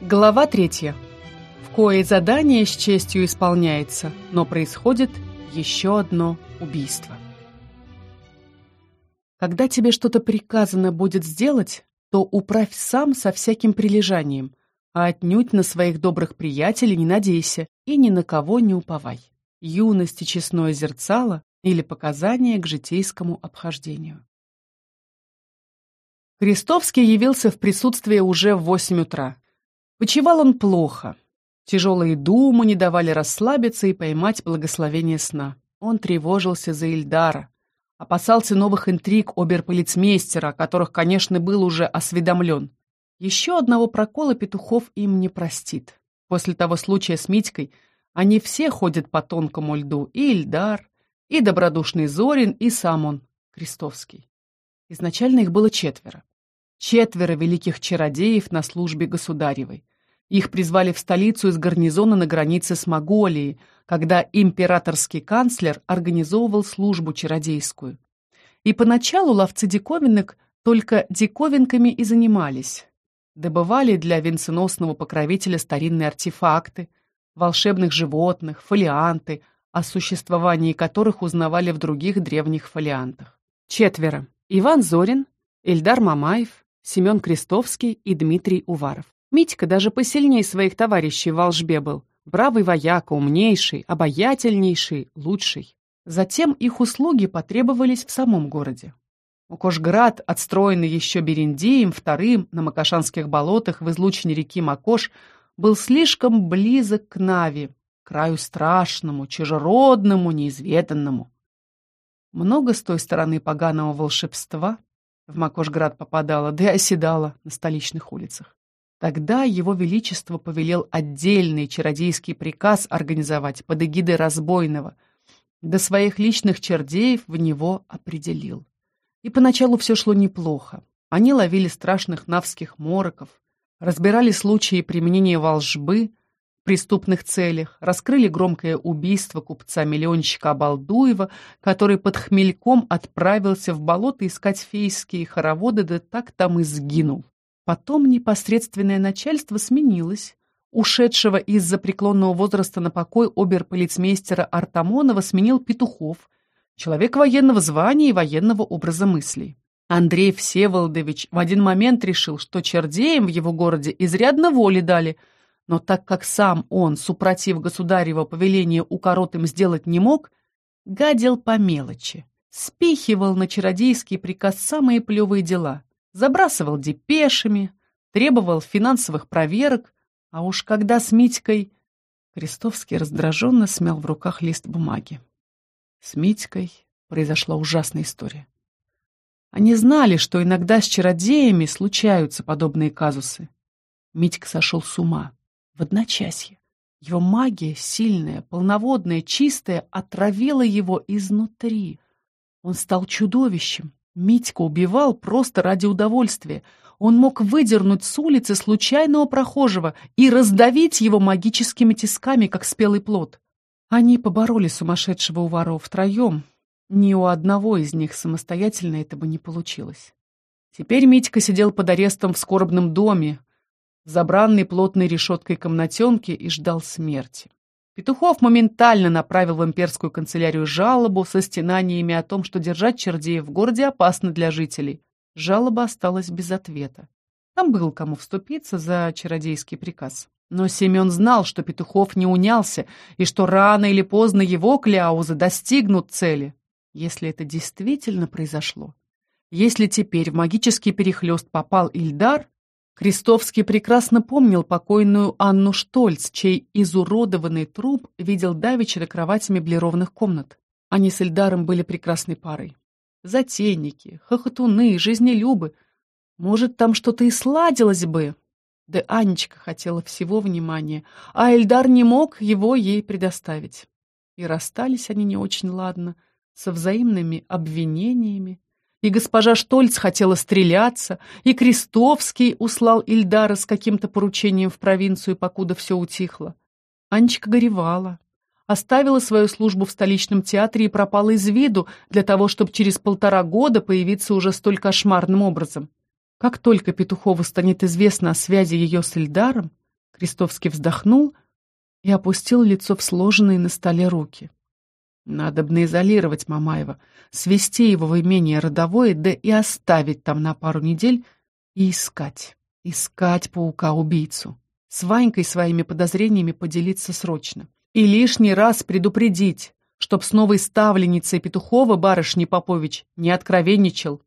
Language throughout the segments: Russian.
Глава третья. В кое задание с честью исполняется, но происходит еще одно убийство. Когда тебе что-то приказано будет сделать, то управь сам со всяким прилежанием, а отнюдь на своих добрых приятелей не надейся и ни на кого не уповай. Юность и честное зерцало или показания к житейскому обхождению. Крестовский явился в присутствии уже в восемь утра. Почевал он плохо. Тяжелые думы не давали расслабиться и поймать благословение сна. Он тревожился за Ильдара. Опасался новых интриг оберполицмейстера, о которых, конечно, был уже осведомлен. Еще одного прокола Петухов им не простит. После того случая с Митькой они все ходят по тонкому льду, и Ильдар, и добродушный Зорин, и сам он, Крестовский. Изначально их было четверо. Четверо великих чародеев на службе государевой. Их призвали в столицу из гарнизона на границе с Моголией, когда императорский канцлер организовывал службу чародейскую. И поначалу ловцы диковинок только диковинками и занимались. Добывали для венценосного покровителя старинные артефакты, волшебных животных, фолианты, о существовании которых узнавали в других древних фолиантах. Четверо. Иван Зорин, Эльдар Мамаев, Семен Крестовский и Дмитрий Уваров. Митька даже посильнее своих товарищей в волжбе был. Бравый вояка, умнейший, обаятельнейший, лучший. Затем их услуги потребовались в самом городе. Макошград, отстроенный еще Берендеем вторым на Макашанских болотах в излучине реки Макош, был слишком близок к Нави, краю страшному, чужеродному, неизведанному. Много с той стороны поганого волшебства в Макошград попадало, да и оседало на столичных улицах. Тогда его величество повелел отдельный чародейский приказ организовать под эгидой разбойного, до своих личных чердеев в него определил. И поначалу все шло неплохо. Они ловили страшных навских мороков, разбирали случаи применения волжбы в преступных целях, раскрыли громкое убийство купца-миллионщика Абалдуева, который под хмельком отправился в болото искать фейские хороводы, да так там и сгинул. Потом непосредственное начальство сменилось. Ушедшего из-за преклонного возраста на покой оберполицмейстера Артамонова сменил Петухов, человек военного звания и военного образа мыслей. Андрей Всеволодович в один момент решил, что чердеям в его городе изрядно воли дали, но так как сам он, супротив государева повеления укоротым сделать не мог, гадил по мелочи, спихивал на чародейский приказ самые плевые дела — забрасывал депешами, требовал финансовых проверок, а уж когда с Митькой... Крестовский раздраженно смял в руках лист бумаги. С Митькой произошла ужасная история. Они знали, что иногда с чародеями случаются подобные казусы. Митька сошел с ума в одночасье. Его магия, сильная, полноводная, чистая, отравила его изнутри. Он стал чудовищем, Митька убивал просто ради удовольствия. Он мог выдернуть с улицы случайного прохожего и раздавить его магическими тисками, как спелый плод. Они побороли сумасшедшего у воров втроем. Ни у одного из них самостоятельно это бы не получилось. Теперь Митька сидел под арестом в скорбном доме, забранной плотной решеткой комнатенки и ждал смерти. Петухов моментально направил в имперскую канцелярию жалобу со стенаниями о том, что держать чердеев в городе опасно для жителей. Жалоба осталась без ответа. Там был кому вступиться за чародейский приказ. Но Семен знал, что Петухов не унялся, и что рано или поздно его кляузы достигнут цели. Если это действительно произошло, если теперь в магический перехлёст попал Ильдар, Крестовский прекрасно помнил покойную Анну Штольц, чей изуродованный труп видел давеча на кровати меблированных комнат. Они с Эльдаром были прекрасной парой. Затейники, хохотуны, жизнелюбы. Может, там что-то и сладилось бы. Да Анечка хотела всего внимания, а Эльдар не мог его ей предоставить. И расстались они не очень ладно, со взаимными обвинениями, и госпожа Штольц хотела стреляться, и Крестовский услал Ильдара с каким-то поручением в провинцию, покуда все утихло. Анечка горевала, оставила свою службу в столичном театре и пропала из виду для того, чтобы через полтора года появиться уже столь кошмарным образом. Как только Петухову станет известно о связи ее с Ильдаром, Крестовский вздохнул и опустил лицо в сложенные на столе руки. Надобно изолировать Мамаева, свести его в имение родовое, да и оставить там на пару недель и искать, искать паука-убийцу. С Ванькой своими подозрениями поделиться срочно. И лишний раз предупредить, чтоб с новой ставленницей Петухова барышни Попович не откровенничал.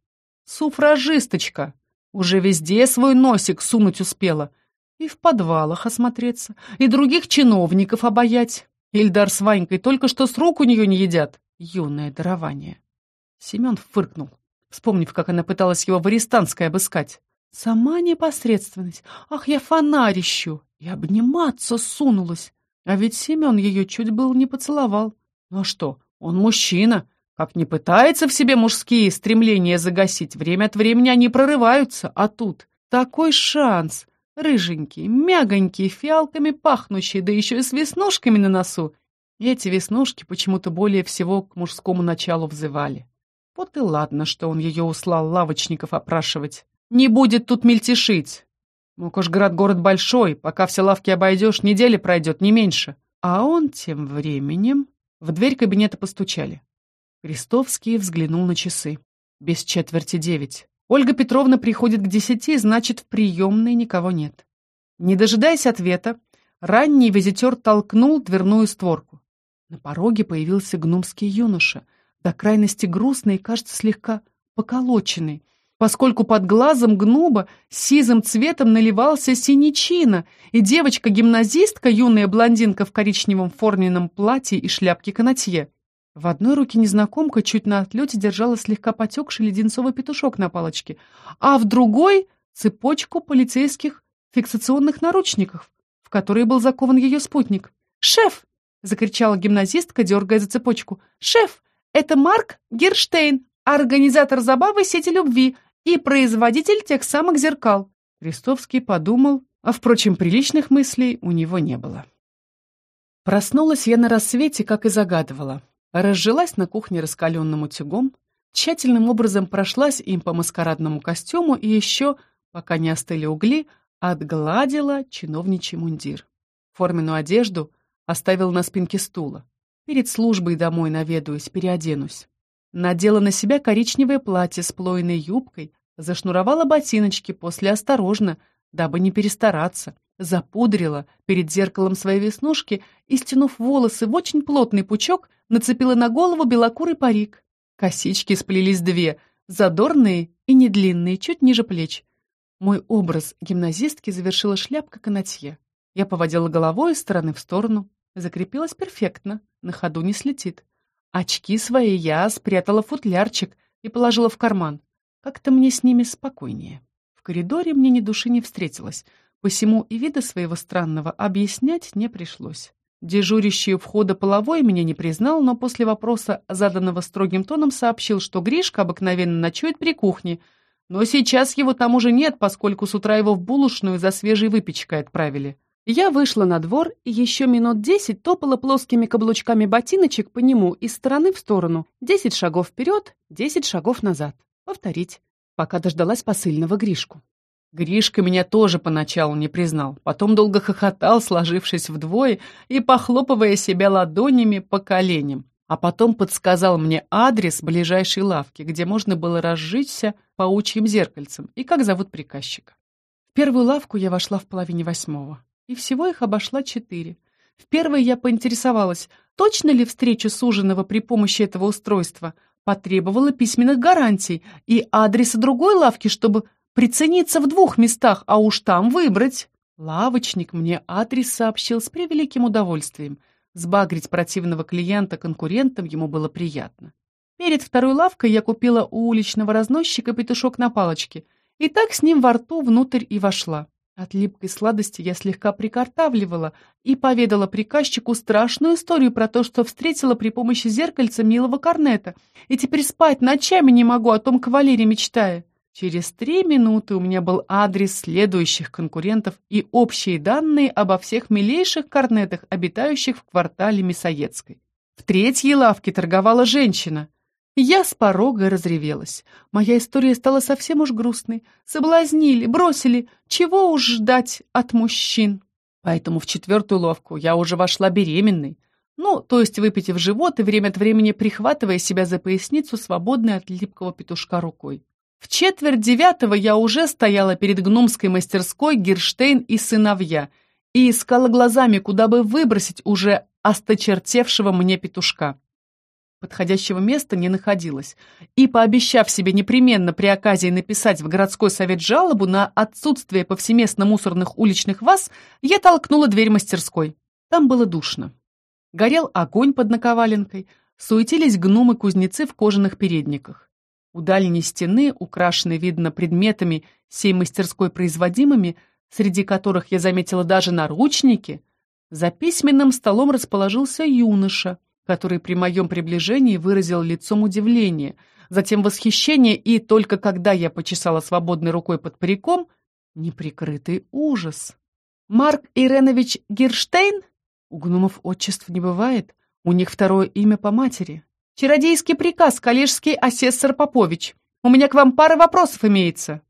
Суфражисточка! Уже везде свой носик сунуть успела. И в подвалах осмотреться, и других чиновников обаять. Ильдар с Ванькой только что с рук у нее не едят. Юное дарование. Семен фыркнул, вспомнив, как она пыталась его в Арестанской обыскать. Сама непосредственность. Ах, я фонарь ищу. И обниматься сунулась. А ведь Семен ее чуть был не поцеловал. Ну а что, он мужчина. Как не пытается в себе мужские стремления загасить, время от времени они прорываются. А тут такой шанс. Рыженький, мягонький, фиалками пахнущий, да еще и с веснушками на носу. И эти веснушки почему-то более всего к мужскому началу взывали. Вот и ладно, что он ее услал лавочников опрашивать. Не будет тут мельтешить. Мукошград город большой, пока все лавки обойдешь, недели пройдет, не меньше. А он тем временем... В дверь кабинета постучали. Крестовский взглянул на часы. Без четверти девять. Ольга Петровна приходит к десяти, значит, в приемной никого нет. Не дожидаясь ответа, ранний визитер толкнул дверную створку. На пороге появился гномский юноша, до крайности грустный и, кажется, слегка поколоченный, поскольку под глазом гнуба сизым цветом наливался синячина, и девочка-гимназистка, юная блондинка в коричневом форменном платье и шляпке канатье, в одной руке незнакомка чуть на отлете держала слегка потекший леденцовый петушок на палочке, а в другой — цепочку полицейских фиксационных наручников, в которые был закован ее спутник. «Шеф!» — закричала гимназистка, дергая за цепочку. «Шеф! Это Марк Герштейн, организатор забавы сети любви и производитель тех самых зеркал». Крестовский подумал, а, впрочем, приличных мыслей у него не было. Проснулась я на рассвете, как и загадывала. Разжилась на кухне раскаленным утюгом, тщательным образом прошлась им по маскарадному костюму и еще, пока не остыли угли, отгладила чиновничий мундир. Форменную одежду оставил на спинке стула. Перед службой домой наведаюсь, переоденусь. Надела на себя коричневое платье с плойной юбкой, зашнуровала ботиночки после осторожно, дабы не перестараться, запудрила перед зеркалом свои веснушки и, стянув волосы в очень плотный пучок, нацепила на голову белокурый парик. Косички сплелись две, задорные и недлинные, чуть ниже плеч. Мой образ гимназистки завершила шляпка канатье. Я поводила головой из стороны в сторону. Закрепилась перфектно, на ходу не слетит. Очки свои я спрятала в футлярчик и положила в карман. Как-то мне с ними спокойнее. В коридоре мне ни души не встретилось — Посему и вида своего странного объяснять не пришлось. Дежурящий у входа половой меня не признал, но после вопроса, заданного строгим тоном, сообщил, что Гришка обыкновенно ночует при кухне, но сейчас его там уже нет, поскольку с утра его в булочную за свежей выпечкой отправили. Я вышла на двор и еще минут десять топала плоскими каблучками ботиночек по нему из стороны в сторону. Десять шагов вперед, десять шагов назад. Повторить, пока дождалась посыльного Гришку. Гришка меня тоже поначалу не признал, потом долго хохотал, сложившись вдвое и похлопывая себя ладонями по коленям, а потом подсказал мне адрес ближайшей лавки, где можно было разжиться паучьим зеркальцем и как зовут приказчика. В первую лавку я вошла в половине восьмого, и всего их обошла четыре. В первой я поинтересовалась, точно ли встреча суженого при помощи этого устройства потребовала письменных гарантий и адреса другой лавки, чтобы Прицениться в двух местах, а уж там выбрать. Лавочник мне адрес сообщил с превеликим удовольствием. Сбагрить противного клиента конкурентам ему было приятно. Перед второй лавкой я купила у уличного разносчика петушок на палочке, и так с ним во рту внутрь и вошла. От липкой сладости я слегка прикартавливала и поведала приказчику страшную историю про то, что встретила при помощи зеркальца милого корнета, и теперь спать ночами не могу, о том кавалере мечтая. Через три минуты у меня был адрес следующих конкурентов и общие данные обо всех милейших корнетах, обитающих в квартале Мясоедской. В третьей лавке торговала женщина. Я с порога разревелась. Моя история стала совсем уж грустной. Соблазнили, бросили. Чего уж ждать от мужчин? Поэтому в четвертую ловку я уже вошла беременной. Ну, то есть выпитив живот и время от времени прихватывая себя за поясницу, свободной от липкого петушка рукой. В четверть девятого я уже стояла перед гномской мастерской Герштейн и сыновья и искала глазами, куда бы выбросить уже осточертевшего мне петушка. Подходящего места не находилось, и, пообещав себе непременно при оказии написать в городской совет жалобу на отсутствие повсеместно мусорных уличных ваз, я толкнула дверь мастерской. Там было душно. Горел огонь под наковаленкой, суетились гномы-кузнецы в кожаных передниках. У дальней стены, украшенной, видно, предметами сей мастерской производимыми, среди которых я заметила даже наручники, за письменным столом расположился юноша — который при моем приближении выразил лицом удивление, затем восхищение и, только когда я почесала свободной рукой под париком, неприкрытый ужас. «Марк Иренович Герштейн?» У гномов отчеств не бывает, у них второе имя по матери. «Чародейский приказ, коллежский асессор Попович. У меня к вам пара вопросов имеется».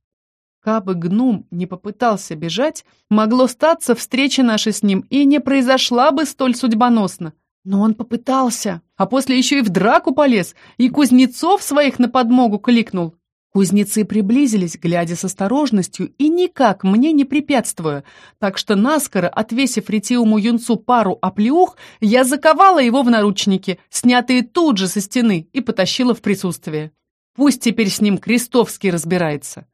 Кабы гном не попытался бежать, могло статься встреча наша с ним и не произошла бы столь судьбоносно. Но он попытался, а после еще и в драку полез, и кузнецов своих на подмогу кликнул. Кузнецы приблизились, глядя с осторожностью и никак мне не препятствуя, так что наскоро, отвесив ретиуму юнцу пару оплеух, я заковала его в наручники, снятые тут же со стены, и потащила в присутствие. Пусть теперь с ним Крестовский разбирается.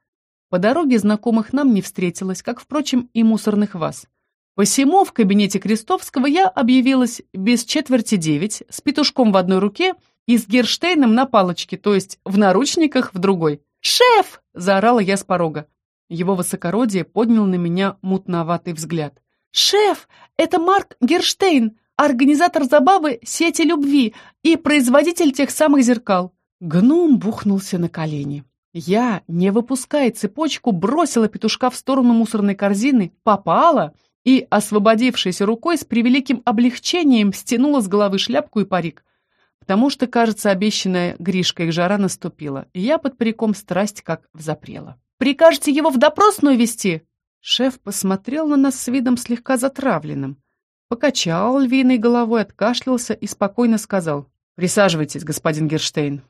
По дороге знакомых нам не встретилось, как, впрочем, и мусорных вас. Посему в кабинете Крестовского я объявилась без четверти девять, с петушком в одной руке и с Герштейном на палочке, то есть в наручниках в другой. «Шеф!» — заорала я с порога. Его высокородие поднял на меня мутноватый взгляд. «Шеф, это Марк Герштейн, организатор забавы «Сети любви» и производитель тех самых зеркал». Гном бухнулся на колени. Я, не выпуская цепочку, бросила петушка в сторону мусорной корзины, попала — и, освободившейся рукой, с превеликим облегчением стянула с головы шляпку и парик. Потому что, кажется, обещанная Гришкой жара наступила, и я под париком страсть как взапрела. «Прикажете его в допросную вести?» Шеф посмотрел на нас с видом слегка затравленным. Покачал львиной головой, откашлялся и спокойно сказал. «Присаживайтесь, господин Герштейн».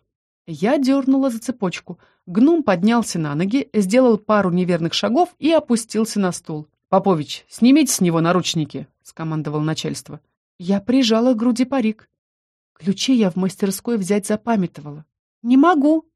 Я дернула за цепочку. Гном поднялся на ноги, сделал пару неверных шагов и опустился на стул. «Попович, снимите с него наручники», — скомандовал начальство. Я прижала к груди парик. Ключи я в мастерской взять запамятовала. «Не могу».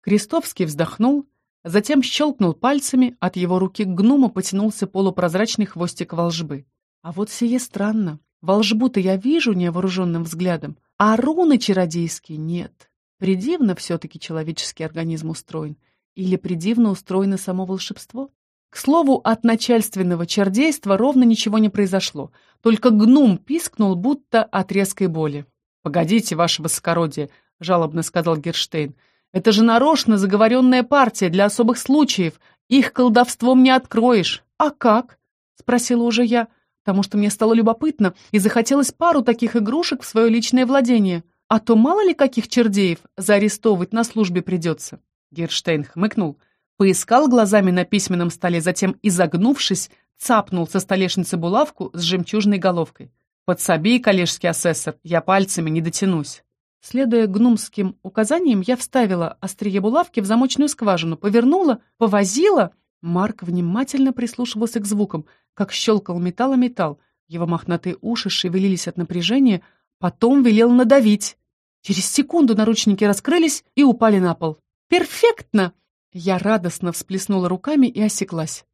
Крестовский вздохнул, затем щелкнул пальцами, от его руки к гному потянулся полупрозрачный хвостик волжбы. А вот сие странно. Волжбу-то я вижу невооруженным взглядом, а руны чародейские нет. Придивно все-таки человеческий организм устроен. Или придивно устроено само волшебство? К слову, от начальственного чердейства ровно ничего не произошло, только гнум пискнул, будто от резкой боли. «Погодите, ваше высокородие», — жалобно сказал Герштейн, «это же нарочно заговоренная партия для особых случаев, их колдовством не откроешь». «А как?» — спросила уже я, потому что мне стало любопытно и захотелось пару таких игрушек в свое личное владение, а то мало ли каких чердеев заарестовывать на службе придется. Герштейн хмыкнул — поискал глазами на письменном столе, затем, изогнувшись, цапнул со столешницы булавку с жемчужной головкой. «Подсоби, коллежский асессор, я пальцами не дотянусь». Следуя гнумским указаниям, я вставила острие булавки в замочную скважину, повернула, повозила. Марк внимательно прислушивался к звукам, как щелкал металл о металл. Его мохнатые уши шевелились от напряжения, потом велел надавить. Через секунду наручники раскрылись и упали на пол. «Перфектно!» Я радостно всплеснула руками и осеклась.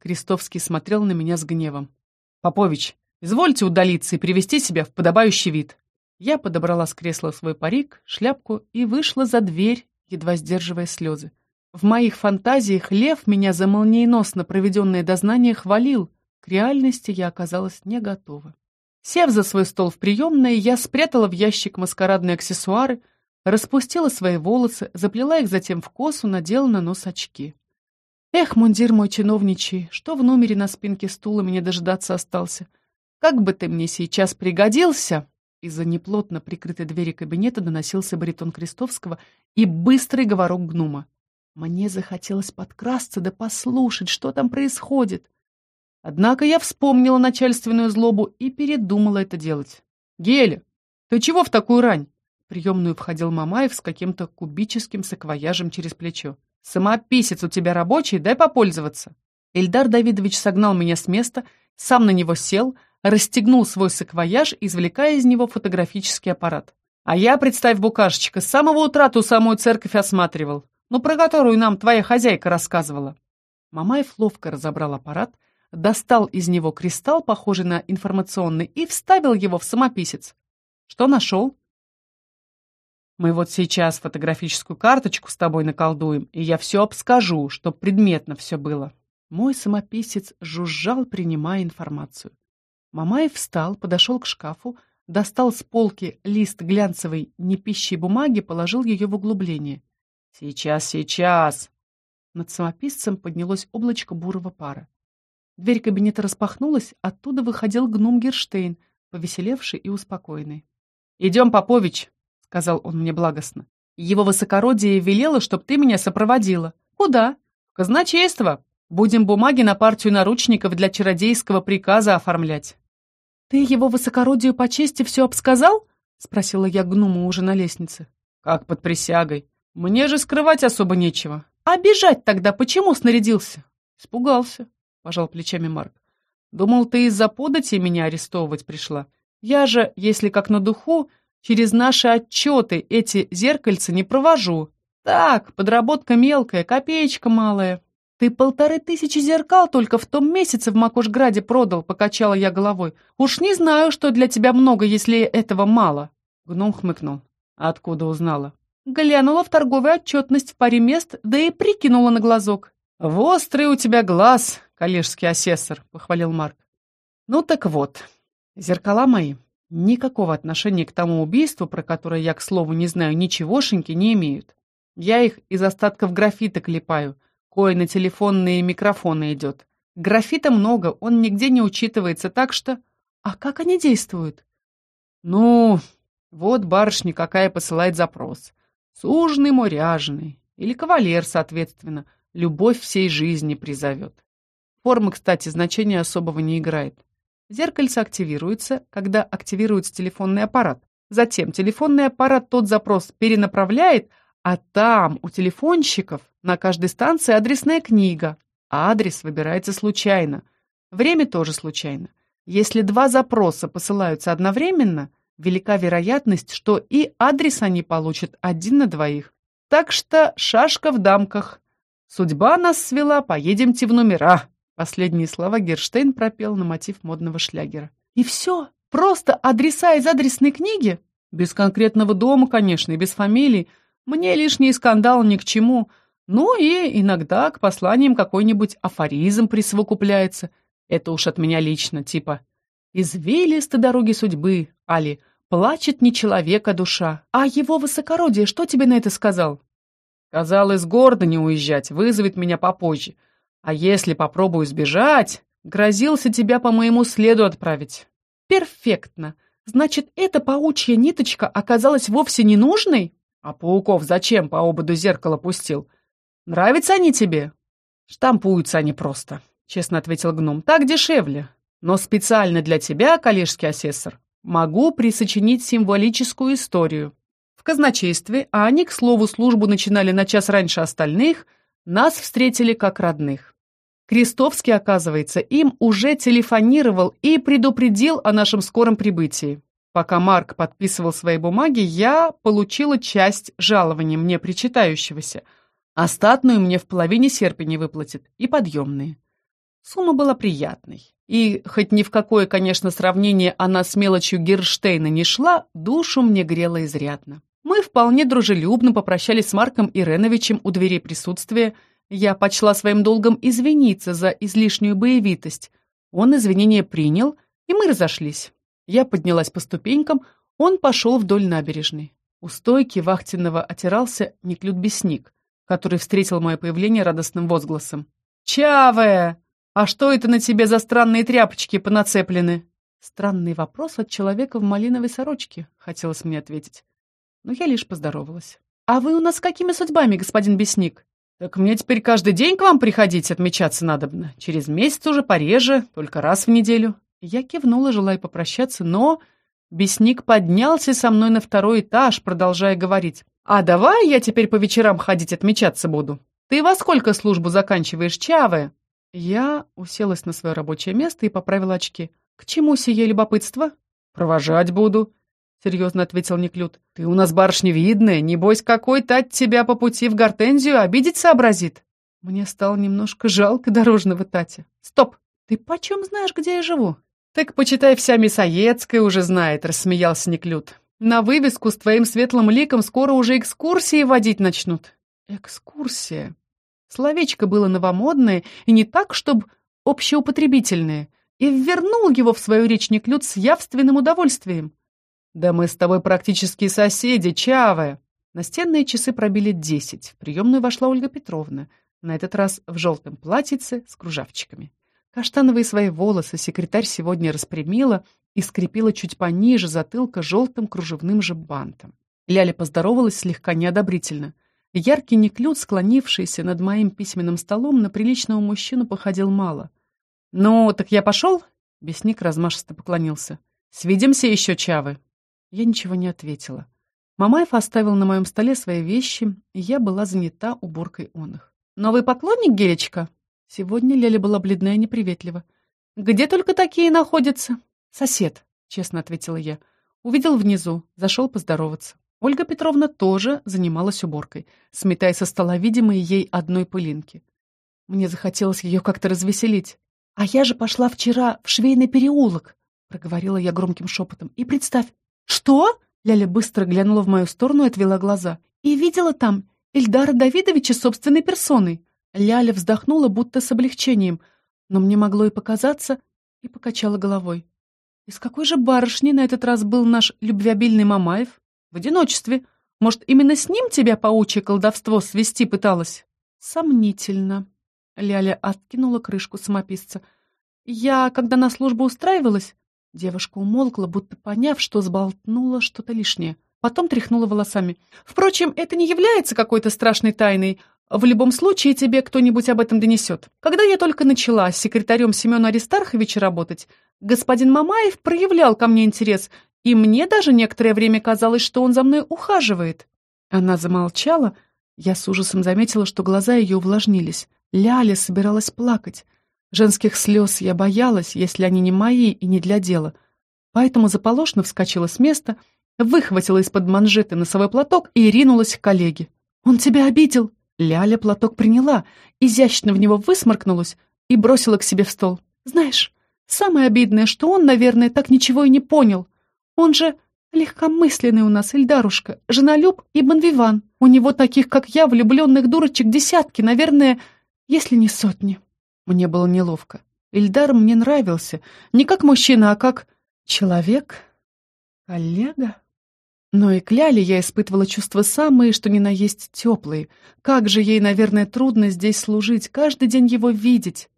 Крестовский смотрел на меня с гневом. «Попович, извольте удалиться и привести себя в подобающий вид». Я подобрала с кресла свой парик, шляпку и вышла за дверь, едва сдерживая слезы. В моих фантазиях лев меня за молниеносно проведенное дознание хвалил. К реальности я оказалась не готова. Сев за свой стол в приемной, я спрятала в ящик маскарадные аксессуары, распустила свои волосы, заплела их затем в косу, надела на нос очки. Эх, мундир мой чиновничий, что в номере на спинке стула мне дожидаться остался. Как бы ты мне сейчас пригодился!» Из-за неплотно прикрытой двери кабинета доносился баритон Крестовского и быстрый говорок гнума. Мне захотелось подкрасться да послушать, что там происходит. Однако я вспомнила начальственную злобу и передумала это делать. «Геля, ты чего в такую рань?» В приемную входил Мамаев с каким-то кубическим саквояжем через плечо. «Самописец у тебя рабочий, дай попользоваться». Эльдар Давидович согнал меня с места, сам на него сел, расстегнул свой саквояж, извлекая из него фотографический аппарат. А я, представь, букашечка, с самого утра ту самую церковь осматривал, ну, про которую нам твоя хозяйка рассказывала. Мамаев ловко разобрал аппарат, достал из него кристалл, похожий на информационный, и вставил его в самописец. Что нашел? Мы вот сейчас фотографическую карточку с тобой наколдуем, и я все обскажу, чтоб предметно все было. Мой самописец жужжал, принимая информацию. Мамаев встал, подошел к шкафу, достал с полки лист глянцевой непищей бумаги, положил ее в углубление. «Сейчас, сейчас!» Над самописцем поднялось облачко бурого пара. Дверь кабинета распахнулась, оттуда выходил гном Герштейн, повеселевший и успокоенный. «Идем, Попович», — сказал он мне благостно. «Его высокородие велело, чтоб ты меня сопроводила. Куда? В казначейство. Будем бумаги на партию наручников для чародейского приказа оформлять». «Ты его высокородию по чести все обсказал?» — спросила я гному уже на лестнице. «Как под присягой. Мне же скрывать особо нечего». «А бежать тогда почему снарядился?» «Испугался», — пожал плечами Марк. «Думал, ты из-за подати меня арестовывать пришла. Я же, если как на духу, через наши отчеты эти зеркальца не провожу. Так, подработка мелкая, копеечка малая. Ты полторы тысячи зеркал только в том месяце в Макушграде продал, покачала я головой. Уж не знаю, что для тебя много, если этого мало. Гном хмыкнул. Откуда узнала? Глянула в торговую отчетность в паре мест, да и прикинула на глазок. «В острый у тебя глаз, коллежский асессор», — похвалил Марк. «Ну так вот, Зеркала мои никакого отношения к тому убийству, про которое я, к слову, не знаю ничегошеньки, не имеют. Я их из остатков графита клепаю, кое на телефонные микрофоны идет. Графита много, он нигде не учитывается, так что... А как они действуют? Ну, вот барышня какая посылает запрос. Сужный, моряжный. Или кавалер, соответственно. Любовь всей жизни призовет. Форма, кстати, значения особого не играет. Зеркальце активируется, когда активируется телефонный аппарат. Затем телефонный аппарат тот запрос перенаправляет, а там у телефонщиков на каждой станции адресная книга. А адрес выбирается случайно. Время тоже случайно. Если два запроса посылаются одновременно, велика вероятность, что и адрес они получат один на двоих. Так что шашка в дамках. Судьба нас свела, поедемте в номера. Последние слова Герштейн пропел на мотив модного шлягера. «И все? Просто адреса из адресной книги?» «Без конкретного дома, конечно, и без фамилий. Мне лишний скандал ни к чему. Ну и иногда к посланиям какой-нибудь афоризм присовокупляется. Это уж от меня лично, типа «Извилисты дороги судьбы, Али, плачет не человека душа». А его высокородие что тебе на это сказал?» «Сказал из города не уезжать, вызовет меня попозже. А если попробую сбежать, грозился тебя по моему следу отправить. Перфектно. Значит, эта паучья ниточка оказалась вовсе не нужной? А пауков зачем по ободу зеркала пустил? Нравятся они тебе? Штампуются они просто, честно ответил гном. Так дешевле. Но специально для тебя, коллежский асессор, могу присочинить символическую историю. В казначействе, а они, к слову, службу начинали на час раньше остальных, нас встретили как родных. Крестовский, оказывается, им уже телефонировал и предупредил о нашем скором прибытии. Пока Марк подписывал свои бумаги, я получила часть жалования мне причитающегося. Остатную мне в половине серпня выплатят и подъемные. Сумма была приятной. И, хоть ни в какое, конечно, сравнение она с мелочью Герштейна не шла, душу мне грела изрядно. Мы вполне дружелюбно попрощались с Марком Иреновичем у дверей присутствия, я почла своим долгом извиниться за излишнюю боевитость. Он извинения принял, и мы разошлись. Я поднялась по ступенькам, он пошел вдоль набережной. У стойки вахтенного отирался Неклюд Бесник, который встретил мое появление радостным возгласом. «Чаве! А что это на тебе за странные тряпочки понацеплены?» Странный вопрос от человека в малиновой сорочке, хотелось мне ответить. Но я лишь поздоровалась. «А вы у нас какими судьбами, господин Бесник?» Так мне теперь каждый день к вам приходить отмечаться надобно. Через месяц уже пореже, только раз в неделю. Я кивнула, желая попрощаться, но... Бесник поднялся со мной на второй этаж, продолжая говорить. «А давай я теперь по вечерам ходить отмечаться буду. Ты во сколько службу заканчиваешь, Чавы?» Я уселась на свое рабочее место и поправила очки. «К чему сие любопытство?» «Провожать буду», — серьезно ответил Неклюд. «Ты у нас барышня видная, небось какой-то от тебя по пути в гортензию обидеть сообразит». Мне стало немножко жалко дорожного Татя. «Стоп! Ты почем знаешь, где я живу?» «Так, почитай, вся Мясоедская уже знает», — рассмеялся Неклюд. «На вывеску с твоим светлым ликом скоро уже экскурсии водить начнут». «Экскурсия». Словечко было новомодное и не так, чтобы общеупотребительное, и вернул его в свою речь Неклюд с явственным удовольствием. «Да мы с тобой практически соседи, Чавы!» Настенные часы пробили десять. В приемную вошла Ольга Петровна, на этот раз в желтом платьице с кружавчиками. Каштановые свои волосы секретарь сегодня распрямила и скрепила чуть пониже затылка желтым кружевным же бантом. Ляля поздоровалась слегка неодобрительно. Яркий неклюд, склонившийся над моим письменным столом, на приличного мужчину походил мало. «Ну, так я пошел?» Бесник размашисто поклонился. «Свидимся еще, Чавы!» Я ничего не ответила. Мамаев оставил на моем столе свои вещи, и я была занята уборкой он их. «Новый поклонник, Гелечка?» Сегодня Леля была бледная и неприветлива. «Где только такие находятся?» «Сосед», — честно ответила я. Увидел внизу, зашел поздороваться. Ольга Петровна тоже занималась уборкой, сметая со стола видимые ей одной пылинки. Мне захотелось ее как-то развеселить. «А я же пошла вчера в швейный переулок», — проговорила я громким шепотом. «И представь...» «Что?» — Ляля быстро глянула в мою сторону и отвела глаза. «И видела там Ильдара Давидовича собственной персоной. Ляля вздохнула, будто с облегчением, но мне могло и показаться, и покачала головой. Из какой же барышни на этот раз был наш любвеобильный Мамаев? В одиночестве. Может, именно с ним тебя паучье колдовство свести пыталась? Сомнительно. Ляля откинула крышку самописца. Я, когда на службу устраивалась, девушка умолкла, будто поняв, что сболтнула что-то лишнее. Потом тряхнула волосами. Впрочем, это не является какой-то страшной тайной. В любом случае тебе кто-нибудь об этом донесет. Когда я только начала с секретарем Семена Аристарховича работать, господин Мамаев проявлял ко мне интерес, и мне даже некоторое время казалось, что он за мной ухаживает. Она замолчала. Я с ужасом заметила, что глаза ее увлажнились. Ляля собиралась плакать. Женских слез я боялась, если они не мои и не для дела. Поэтому заполошно вскочила с места, выхватила из-под манжеты носовой платок и ринулась к коллеге. «Он тебя обидел!» Ляля платок приняла, изящно в него высморкнулась и бросила к себе в стол. «Знаешь, самое обидное, что он, наверное, так ничего и не понял. Он же легкомысленный у нас, Эльдарушка, женолюб и бонвиван. У него таких, как я, влюбленных дурочек десятки, наверное, если не сотни». Мне было неловко. Ильдар мне нравился, не как мужчина, а как человек, коллега. Но и к Ляле я испытывала чувства самые, что ни на есть теплые. Как же ей, наверное, трудно здесь служить, каждый день его видеть.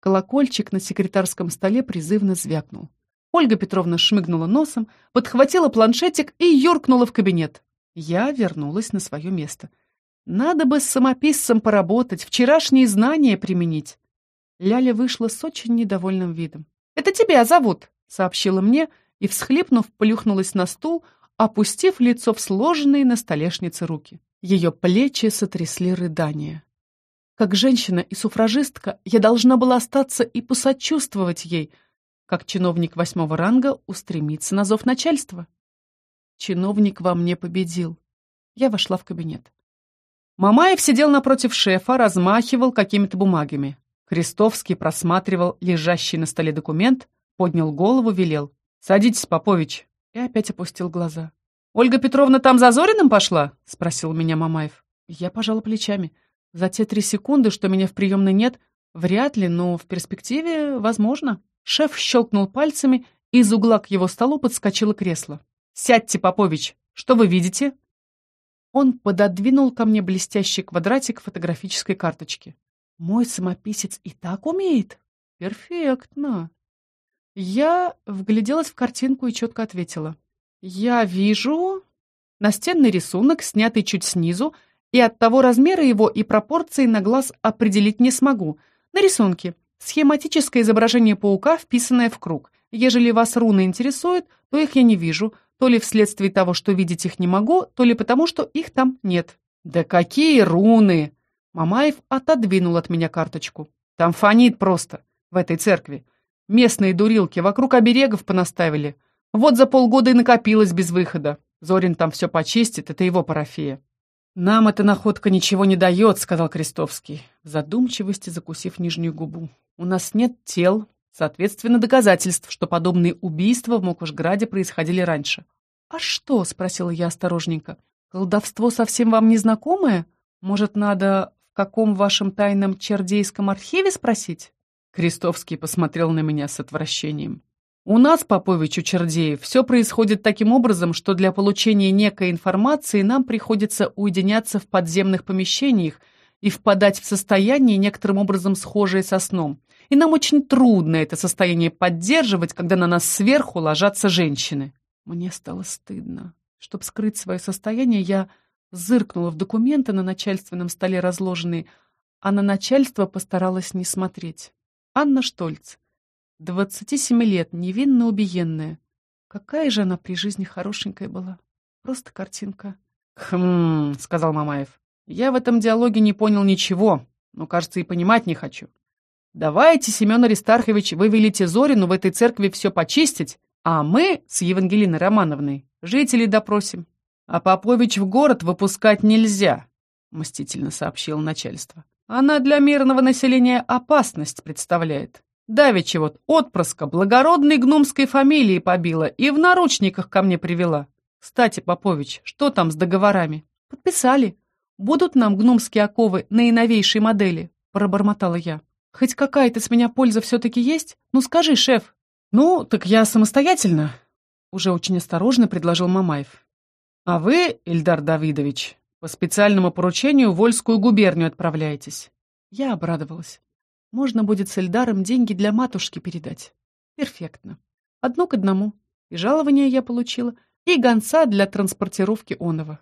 Колокольчик на секретарском столе призывно звякнул. Ольга Петровна шмыгнула носом, подхватила планшетик и юркнула в кабинет. Я вернулась на свое место. Надо бы с самописцем поработать, вчерашние знания применить. Ляля вышла с очень недовольным видом. «Это тебя зовут», — сообщила мне, и, всхлипнув, плюхнулась на стул, опустив лицо в сложенные на столешнице руки. Ее плечи сотрясли рыдания. Как женщина и суфражистка я должна была остаться и посочувствовать ей, как чиновник восьмого ранга устремиться на зов начальства. Чиновник во мне победил. Я вошла в кабинет. Мамаев сидел напротив шефа, размахивал какими-то бумагами. Крестовский просматривал лежащий на столе документ, поднял голову, велел. «Садитесь, Попович» и опять опустил глаза. «Ольга Петровна там за Зориным пошла?» — спросил меня Мамаев. Я пожала плечами. За те три секунды, что меня в приемной нет, вряд ли, но в перспективе возможно. Шеф щелкнул пальцами, и из угла к его столу подскочило кресло. «Сядьте, Попович! Что вы видите?» Он пододвинул ко мне блестящий квадратик фотографической карточки. «Мой самописец и так умеет?» «Перфектно!» Я вгляделась в картинку и четко ответила. «Я вижу настенный рисунок, снятый чуть снизу, и от того размера его и пропорции на глаз определить не смогу. На рисунке. Схематическое изображение паука, вписанное в круг. Ежели вас руны интересуют, то их я не вижу, то ли вследствие того, что видеть их не могу, то ли потому, что их там нет. «Да какие руны!» Мамаев отодвинул от меня карточку. «Там фонит просто, в этой церкви. Местные дурилки вокруг оберегов понаставили. Вот за полгода и накопилось без выхода. Зорин там все почистит, это его парафия». «Нам эта находка ничего не дает», — сказал Крестовский, в задумчивости закусив нижнюю губу. «У нас нет тел, соответственно, доказательств, что подобные убийства в Мокушграде происходили раньше». «А что?» — спросила я осторожненько. «Колдовство совсем вам не знакомое? Может, надо в каком вашем тайном чердейском архиве спросить?» Крестовский посмотрел на меня с отвращением. У нас, Попович, у Чердеев, все происходит таким образом, что для получения некой информации нам приходится уединяться в подземных помещениях и впадать в состояние, некоторым образом схожее со сном. И нам очень трудно это состояние поддерживать, когда на нас сверху ложатся женщины. Мне стало стыдно. Чтобы скрыть свое состояние, я зыркнула в документы на начальственном столе разложенные, а на начальство постаралась не смотреть. Анна Штольц. Двадцати семи лет, невинно убиенная. Какая же она при жизни хорошенькая была. Просто картинка. «Хм...» — сказал Мамаев. «Я в этом диалоге не понял ничего, но, кажется, и понимать не хочу. Давайте, Семен Аристархович, вы велите Зорину в этой церкви все почистить, а мы с Евангелиной Романовной жителей допросим. А Попович в город выпускать нельзя», — мстительно сообщил начальство. «Она для мирного населения опасность представляет». Давеча вот отпрыска благородной гномской фамилии побила и в наручниках ко мне привела. Кстати, Попович, что там с договорами? Подписали. Будут нам гномские оковы наиновейшей модели, пробормотала я. Хоть какая-то с меня польза все-таки есть? Ну скажи, шеф. Ну, так я самостоятельно. Уже очень осторожно предложил Мамаев. А вы, Ильдар Давидович, по специальному поручению в Вольскую губернию отправляетесь. Я обрадовалась. Можно будет с Эльдаром деньги для матушки передать. Перфектно. Одно к одному. И жалование я получила, и гонца для транспортировки оного.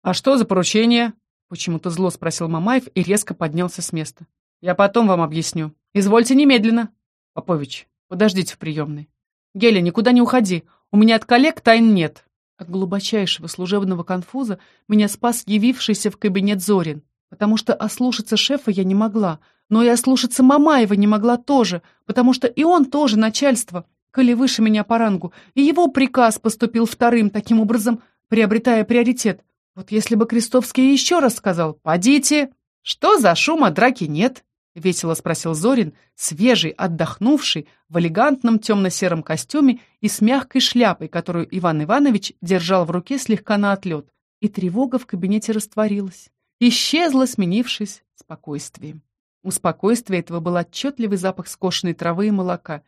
«А что за поручение?» Почему-то зло спросил Мамаев и резко поднялся с места. «Я потом вам объясню. Извольте немедленно». «Попович, подождите в приемной». «Геля, никуда не уходи. У меня от коллег тайн нет». От глубочайшего служебного конфуза меня спас явившийся в кабинет Зорин, потому что ослушаться шефа я не могла — но и ослушаться Мамаева не могла тоже, потому что и он тоже начальство, коли выше меня по рангу, и его приказ поступил вторым, таким образом приобретая приоритет. Вот если бы Крестовский еще раз сказал «Подите!» «Что за шума драки нет?» — весело спросил Зорин, свежий, отдохнувший, в элегантном темно-сером костюме и с мягкой шляпой, которую Иван Иванович держал в руке слегка на отлет. И тревога в кабинете растворилась, исчезла, сменившись спокойствием. У спокойствия этого был отчетливый запах скошенной травы и молока,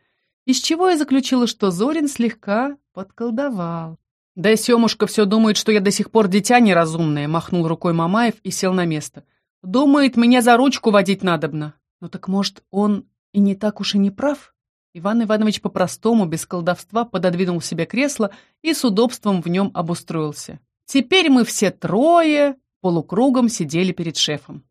из чего я заключила, что Зорин слегка подколдовал. «Да Семушка все думает, что я до сих пор дитя неразумное», — махнул рукой Мамаев и сел на место. «Думает, меня за ручку водить надобно». «Ну так, может, он и не так уж и не прав?» Иван Иванович по-простому, без колдовства, пододвинул себе кресло и с удобством в нем обустроился. Теперь мы все трое полукругом сидели перед шефом.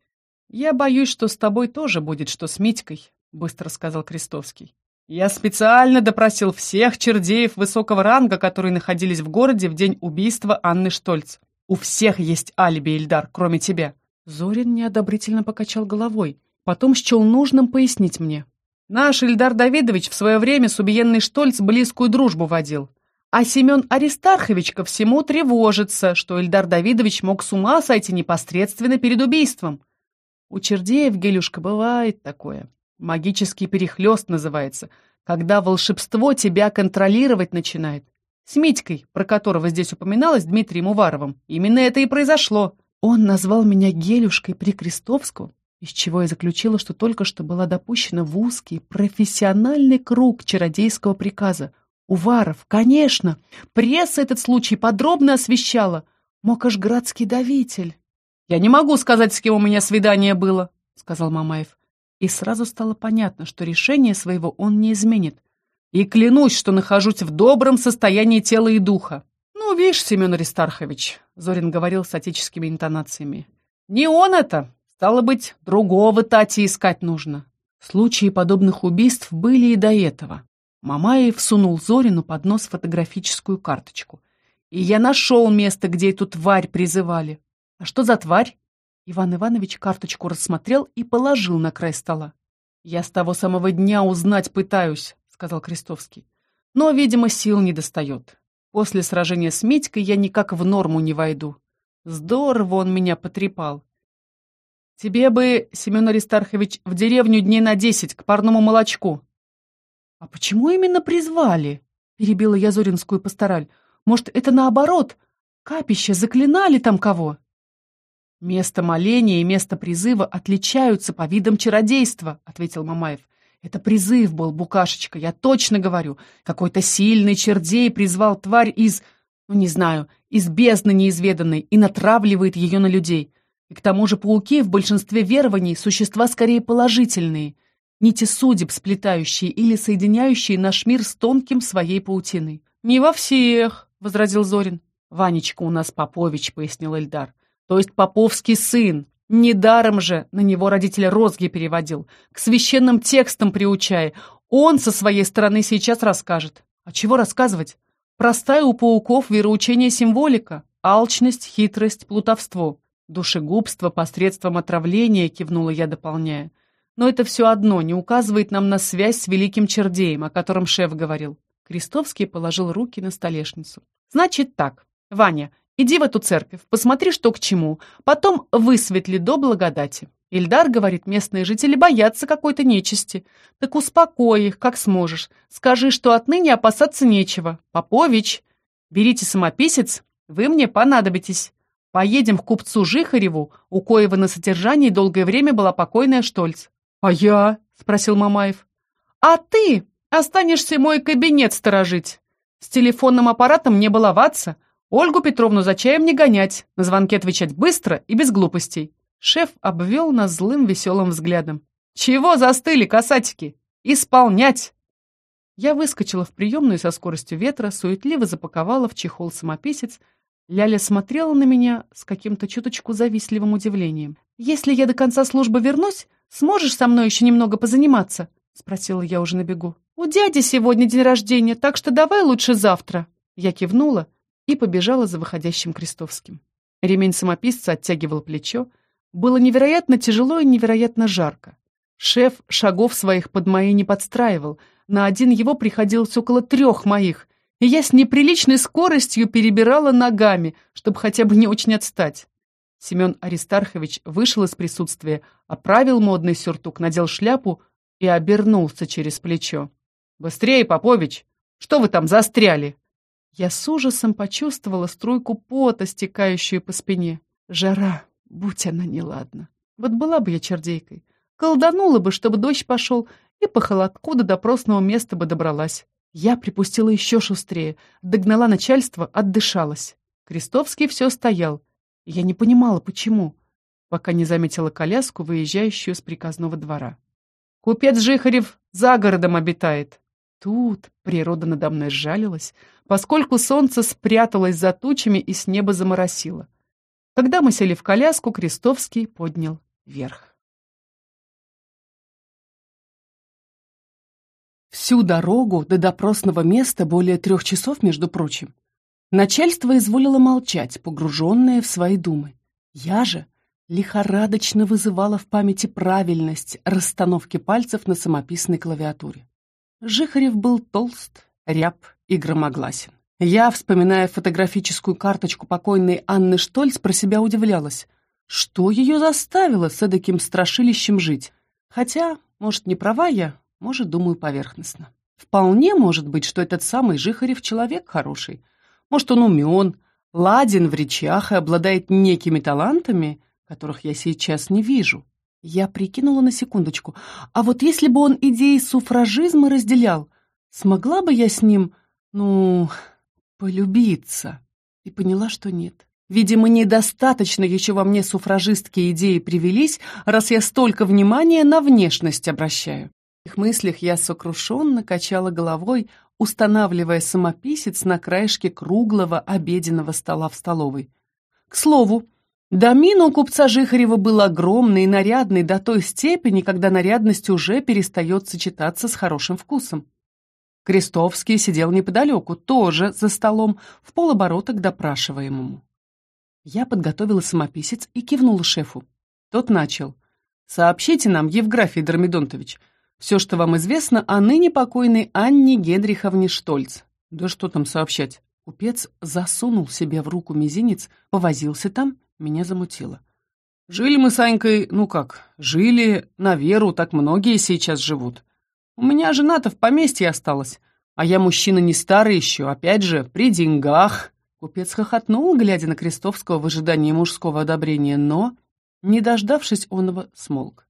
«Я боюсь, что с тобой тоже будет, что с Митькой», — быстро сказал Крестовский. «Я специально допросил всех чердеев высокого ранга, которые находились в городе в день убийства Анны Штольц. У всех есть алиби, Ильдар, кроме тебя». Зорин неодобрительно покачал головой. Потом счел нужным пояснить мне. «Наш Ильдар Давидович в свое время с убиенной Штольц близкую дружбу водил. А Семен Аристархович ко всему тревожится, что Ильдар Давидович мог с ума сойти непосредственно перед убийством. У чердеев, Гелюшка, бывает такое. Магический перехлёст называется, когда волшебство тебя контролировать начинает. С Митькой, про которого здесь упоминалось Дмитрием Уваровым, именно это и произошло. Он назвал меня Гелюшкой при Крестовском, из чего я заключила, что только что была допущена в узкий профессиональный круг чародейского приказа. Уваров, конечно, пресса этот случай подробно освещала. Мог аж градский давитель. «Я не могу сказать, с кем у меня свидание было», — сказал Мамаев. И сразу стало понятно, что решение своего он не изменит. И клянусь, что нахожусь в добром состоянии тела и духа. «Ну, видишь, Семен Аристархович», — Зорин говорил с отеческими интонациями, Не он это! Стало быть, другого Тати искать нужно. Случаи подобных убийств были и до этого. Мамаев сунул Зорину под нос фотографическую карточку. И я нашел место, где эту тварь призывали. А что за тварь? Иван Иванович карточку рассмотрел и положил на край стола. «Я с того самого дня узнать пытаюсь», — сказал Крестовский. «Но, видимо, сил не достает. После сражения с Митькой я никак в норму не войду. Здорово он меня потрепал. Тебе бы, Семен Аристархович, в деревню дней на десять, к парному молочку. А почему именно призвали? Перебила я Зоринскую пастораль. Может, это наоборот? Капище заклинали там кого? Место моления и место призыва отличаются по видам чародейства, ответил Мамаев. Это призыв был, Букашечка, я точно говорю. Какой-то сильный чердей призвал тварь из, ну не знаю, из бездны неизведанной и натравливает ее на людей. К тому же пауки в большинстве верований существа скорее положительные, нити судеб сплетающие или соединяющие наш мир с тонким своей паутиной. «Не во всех», — возразил Зорин. «Ванечка у нас Попович», — пояснил Эльдар. «То есть поповский сын. Недаром же на него родитель розги переводил, к священным текстам приучая. Он со своей стороны сейчас расскажет. А чего рассказывать? Простая у пауков вероучение символика. Алчность, хитрость, плутовство. Душегубство посредством отравления, кивнула я, дополняя. Но это все одно не указывает нам на связь с великим чердеем, о котором шеф говорил. Крестовский положил руки на столешницу. Значит так, Ваня, иди в эту церковь, посмотри, что к чему, потом высветли до благодати. Ильдар говорит, местные жители боятся какой-то нечисти. Так успокой их, как сможешь. Скажи, что отныне опасаться нечего. Попович, берите самописец, вы мне понадобитесь. Поедем к купцу Жихареву, у коего на содержании долгое время была покойная Штольц. «А я?» — спросил Мамаев. «А ты останешься мой кабинет сторожить. С телефонным аппаратом не баловаться, Ольгу Петровну за чаем не гонять, на звонки отвечать быстро и без глупостей». Шеф обвел нас злым веселым взглядом. «Чего застыли, касатики? Исполнять!» Я выскочила в приемную со скоростью ветра, суетливо запаковала в чехол самописец, Ляля смотрела на меня с каким-то чуточку завистливым удивлением. «Если я до конца службы вернусь, сможешь со мной еще немного позаниматься?» — спросила я уже на бегу. «У дяди сегодня день рождения, так что давай лучше завтра». Я кивнула и побежала за выходящим Крестовским. Ремень самописца оттягивал плечо. Было невероятно тяжело и невероятно жарко. Шеф шагов своих под мои не подстраивал. На один его приходилось около трех моих, и я с неприличной скоростью перебирала ногами, чтобы хотя бы не очень отстать. Семен Аристархович вышел из присутствия, оправил модный сюртук, надел шляпу и обернулся через плечо. «Быстрее, Попович! Что вы там застряли?» Я с ужасом почувствовала струйку пота, стекающую по спине. Жара, будь она неладна. Вот была бы я чердейкой, колданула бы, чтобы дождь пошел, и по холодку до допросного места бы добралась. Я припустила еще шустрее, догнала начальство, отдышалась. Крестовский все стоял. Я не понимала, почему, пока не заметила коляску, выезжающую с приказного двора. «Купец Жихарев за городом обитает». Тут природа надо мной сжалилась, поскольку солнце спряталось за тучами и с неба заморосило. Когда мы сели в коляску, Крестовский поднял вверх. Всю дорогу до допросного места, более трех часов, между прочим, начальство изволило молчать, погруженное в свои думы. Я же лихорадочно вызывала в памяти правильность расстановки пальцев на самописной клавиатуре. Жихарев был толст, ряб и громогласен. Я, вспоминая фотографическую карточку покойной Анны Штольц, про себя удивлялась. Что ее заставило с эдаким страшилищем жить? Хотя, может, не права я, может, думаю поверхностно. Вполне может быть, что этот самый Жихарев человек хороший. Может, он умен, ладен в речах и обладает некими талантами, которых я сейчас не вижу. Я прикинула на секундочку. А вот если бы он идеи суфражизма разделял, смогла бы я с ним, ну, полюбиться? И поняла, что нет. Видимо, недостаточно еще во мне суфражистские идеи привелись, раз я столько внимания на внешность обращаю своих мыслях я сокрушенно качала головой, устанавливая самописец на краешке круглого обеденного стола в столовой. К слову, Домин у купца Жихарева был огромный и нарядный до той степени, когда нарядность уже перестает сочетаться с хорошим вкусом. Крестовский сидел неподалеку, тоже за столом, в полоборота к допрашиваемому. Я подготовила самописец и кивнула шефу. Тот начал. «Сообщите нам, Евграфий Дормидонтович, все, что вам известно о ныне покойной Анне Генриховне Штольц». «Да что там сообщать?» Купец засунул себе в руку мизинец, повозился там меня замутило. Жили мы с Анькой, ну как, жили на веру, так многие сейчас живут. У меня жена-то в поместье осталась, а я мужчина не старый еще, опять же, при деньгах. Купец хохотнул, глядя на Крестовского в ожидании мужского одобрения, но, не дождавшись, он его смолк.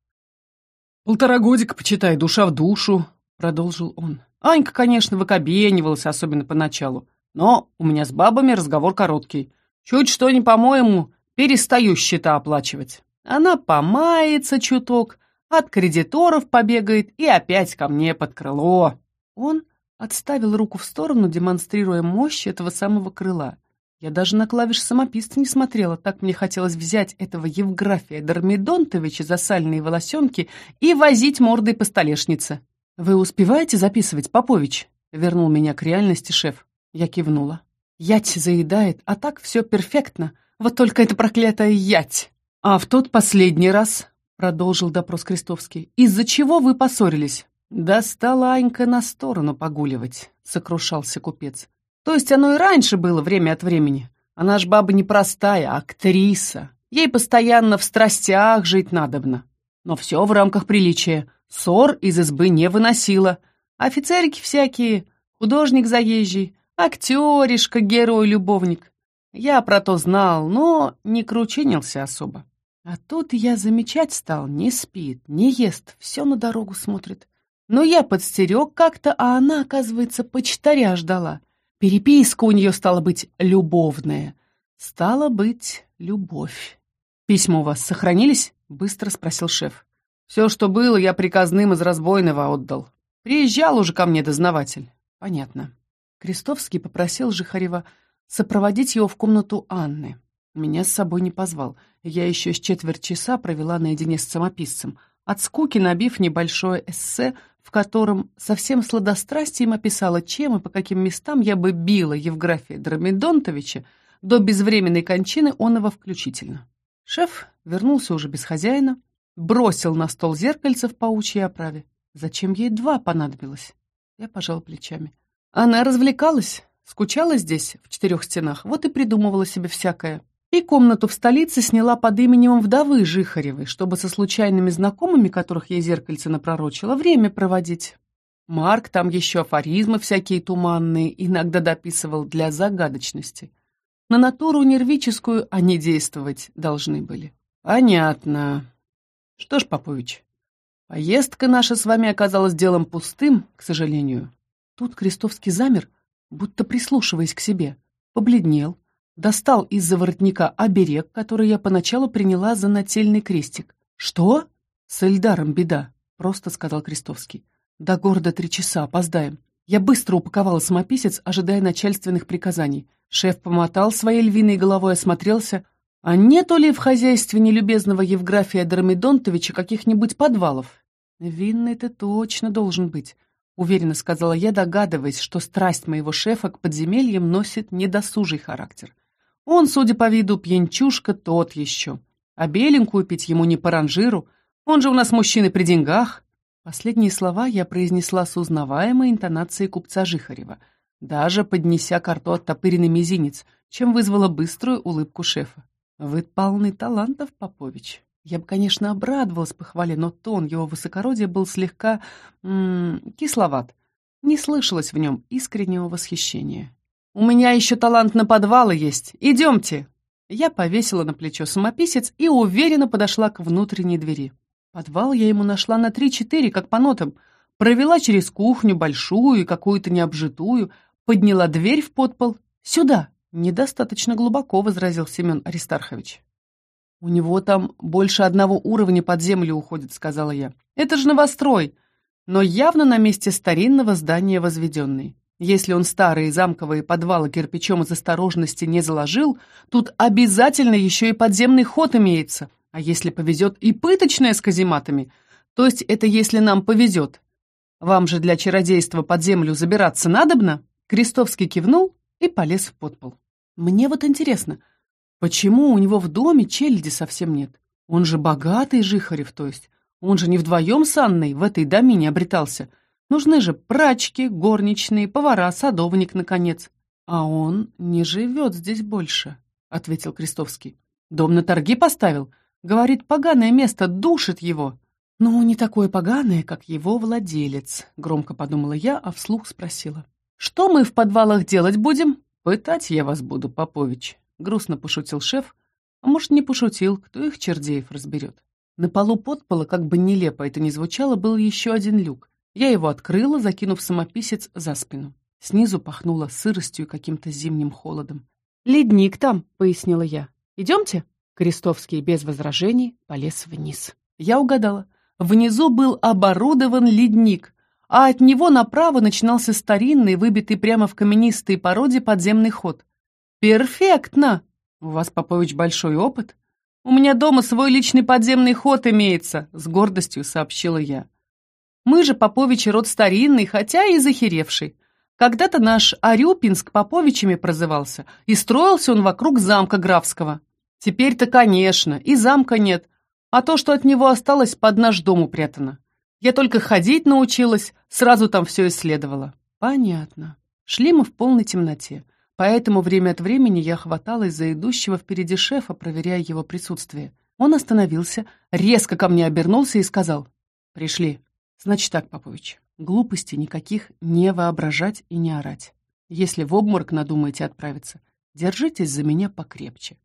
«Полтора годика, почитай, душа в душу», — продолжил он. Анька, конечно, выкобенивалась, особенно поначалу. Но у меня с бабами разговор короткий. Чуть что не по-моему, перестаю счета оплачивать. Она помается чуток, от кредиторов побегает и опять ко мне под крыло. Он отставил руку в сторону, демонстрируя мощь этого самого крыла. Я даже на клавиш самописца не смотрела, так мне хотелось взять этого Евграфия Дормидонтовича за сальные волосенки и возить мордой по столешнице. «Вы успеваете записывать, Попович?» — вернул меня к реальности шеф. Я кивнула. Ять заедает, а так все перфектно. Вот только это проклятая ять. А в тот последний раз, продолжил допрос Крестовский, из-за чего вы поссорились? Да стала Анька на сторону погуливать, сокрушался купец. То есть оно и раньше было время от времени. Она ж баба непростая, а актриса. Ей постоянно в страстях жить надобно. Но все в рамках приличия. Ссор из избы не выносила. Офицерики всякие, художник заезжий, актеришка, герой-любовник. Я про то знал, но не кручинился особо. А тут я замечать стал, не спит, не ест, все на дорогу смотрит. Но я подстерег как-то, а она, оказывается, почтаря ждала. Переписка у нее стала быть любовная. Стала быть любовь. «Письма у вас сохранились?» — быстро спросил шеф. «Все, что было, я приказным из разбойного отдал. Приезжал уже ко мне дознаватель». «Понятно». Крестовский попросил Жихарева сопроводить его в комнату Анны. Меня с собой не позвал. Я еще с четверть часа провела наедине с самописцем, от скуки набив небольшое эссе, в котором со всем сладострастием описала, чем и по каким местам я бы била Евграфия Дромидонтовича до безвременной кончины онова включительно. Шеф вернулся уже без хозяина, бросил на стол зеркальце в паучьей оправе. Зачем ей два понадобилось? Я пожал плечами. Она развлекалась, Скучала здесь, в четырех стенах, вот и придумывала себе всякое. И комнату в столице сняла под именем вдовы Жихаревой, чтобы со случайными знакомыми, которых ей зеркальце напророчило, время проводить. Марк там еще афоризмы всякие туманные иногда дописывал для загадочности. На натуру нервическую они действовать должны были. Понятно. Что ж, Попович, поездка наша с вами оказалась делом пустым, к сожалению. Тут Крестовский замер, будто прислушиваясь к себе, побледнел, достал из-за воротника оберег, который я поначалу приняла за нательный крестик. «Что?» «С Эльдаром беда», — просто сказал Крестовский. «До города три часа, опоздаем». Я быстро упаковала самописец, ожидая начальственных приказаний. Шеф помотал своей львиной головой, осмотрелся. А нету ли в хозяйстве нелюбезного Евграфия Дормидонтовича каких-нибудь подвалов? Винный ты точно должен быть уверенно сказала я, догадываясь, что страсть моего шефа к подземельям носит недосужий характер. Он, судя по виду, пьянчушка тот еще. А беленькую пить ему не по ранжиру, он же у нас мужчины при деньгах. Последние слова я произнесла с узнаваемой интонацией купца Жихарева, даже поднеся карту оттопыренный мизинец, чем вызвала быструю улыбку шефа. «Вы полны талантов, Попович». Я бы, конечно, обрадовалась похвале, но тон его высокородия был слегка... М -м, кисловат. Не слышалось в нем искреннего восхищения. «У меня еще талант на подвалы есть. Идемте!» Я повесила на плечо самописец и уверенно подошла к внутренней двери. Подвал я ему нашла на три-четыре, как по нотам. Провела через кухню, большую и какую-то необжитую, подняла дверь в подпол. «Сюда!» «Недостаточно глубоко», — возразил Семен Аристархович. «У него там больше одного уровня под землю уходит», — сказала я. «Это же новострой, но явно на месте старинного здания возведенный. Если он старые замковые подвалы кирпичом из осторожности не заложил, тут обязательно еще и подземный ход имеется. А если повезет, и пыточная с казематами. То есть это если нам повезет. Вам же для чародейства под землю забираться надобно?» Крестовский кивнул и полез в подпол. «Мне вот интересно, почему у него в доме челяди совсем нет? Он же богатый Жихарев, то есть. Он же не вдвоем с Анной в этой домине обретался. Нужны же прачки, горничные, повара, садовник, наконец. А он не живет здесь больше, — ответил Крестовский. Дом на торги поставил. Говорит, поганое место душит его. «Ну, не такое поганое, как его владелец», — громко подумала я, а вслух спросила. «Что мы в подвалах делать будем?» «Пытать я вас буду, Попович», — грустно пошутил шеф. А может, не пошутил, кто их чердеев разберет. На полу подпола, как бы нелепо это ни звучало, был еще один люк. Я его открыла, закинув самописец за спину. Снизу пахнуло сыростью и каким-то зимним холодом. «Ледник там», — пояснила я. «Идемте?» Крестовский без возражений полез вниз. Я угадала. Внизу был оборудован ледник, а от него направо начинался старинный, выбитый прямо в каменистой породе подземный ход. «Перфектно! У вас, Попович, большой опыт?» «У меня дома свой личный подземный ход имеется», — с гордостью сообщила я. «Мы же Попович род старинный, хотя и захеревший. Когда-то наш Арюпинск Поповичами прозывался, и строился он вокруг замка графского. Теперь-то, конечно, и замка нет, а то, что от него осталось, под наш дом упрятано. Я только ходить научилась, сразу там все исследовала. Понятно. Шли мы в полной темноте, поэтому время от времени я хваталась за идущего впереди шефа, проверяя его присутствие. Он остановился, резко ко мне обернулся и сказал. «Пришли. Значит так, Попович, глупости никаких не воображать и не орать. Если в обморок надумаете отправиться, держитесь за меня покрепче.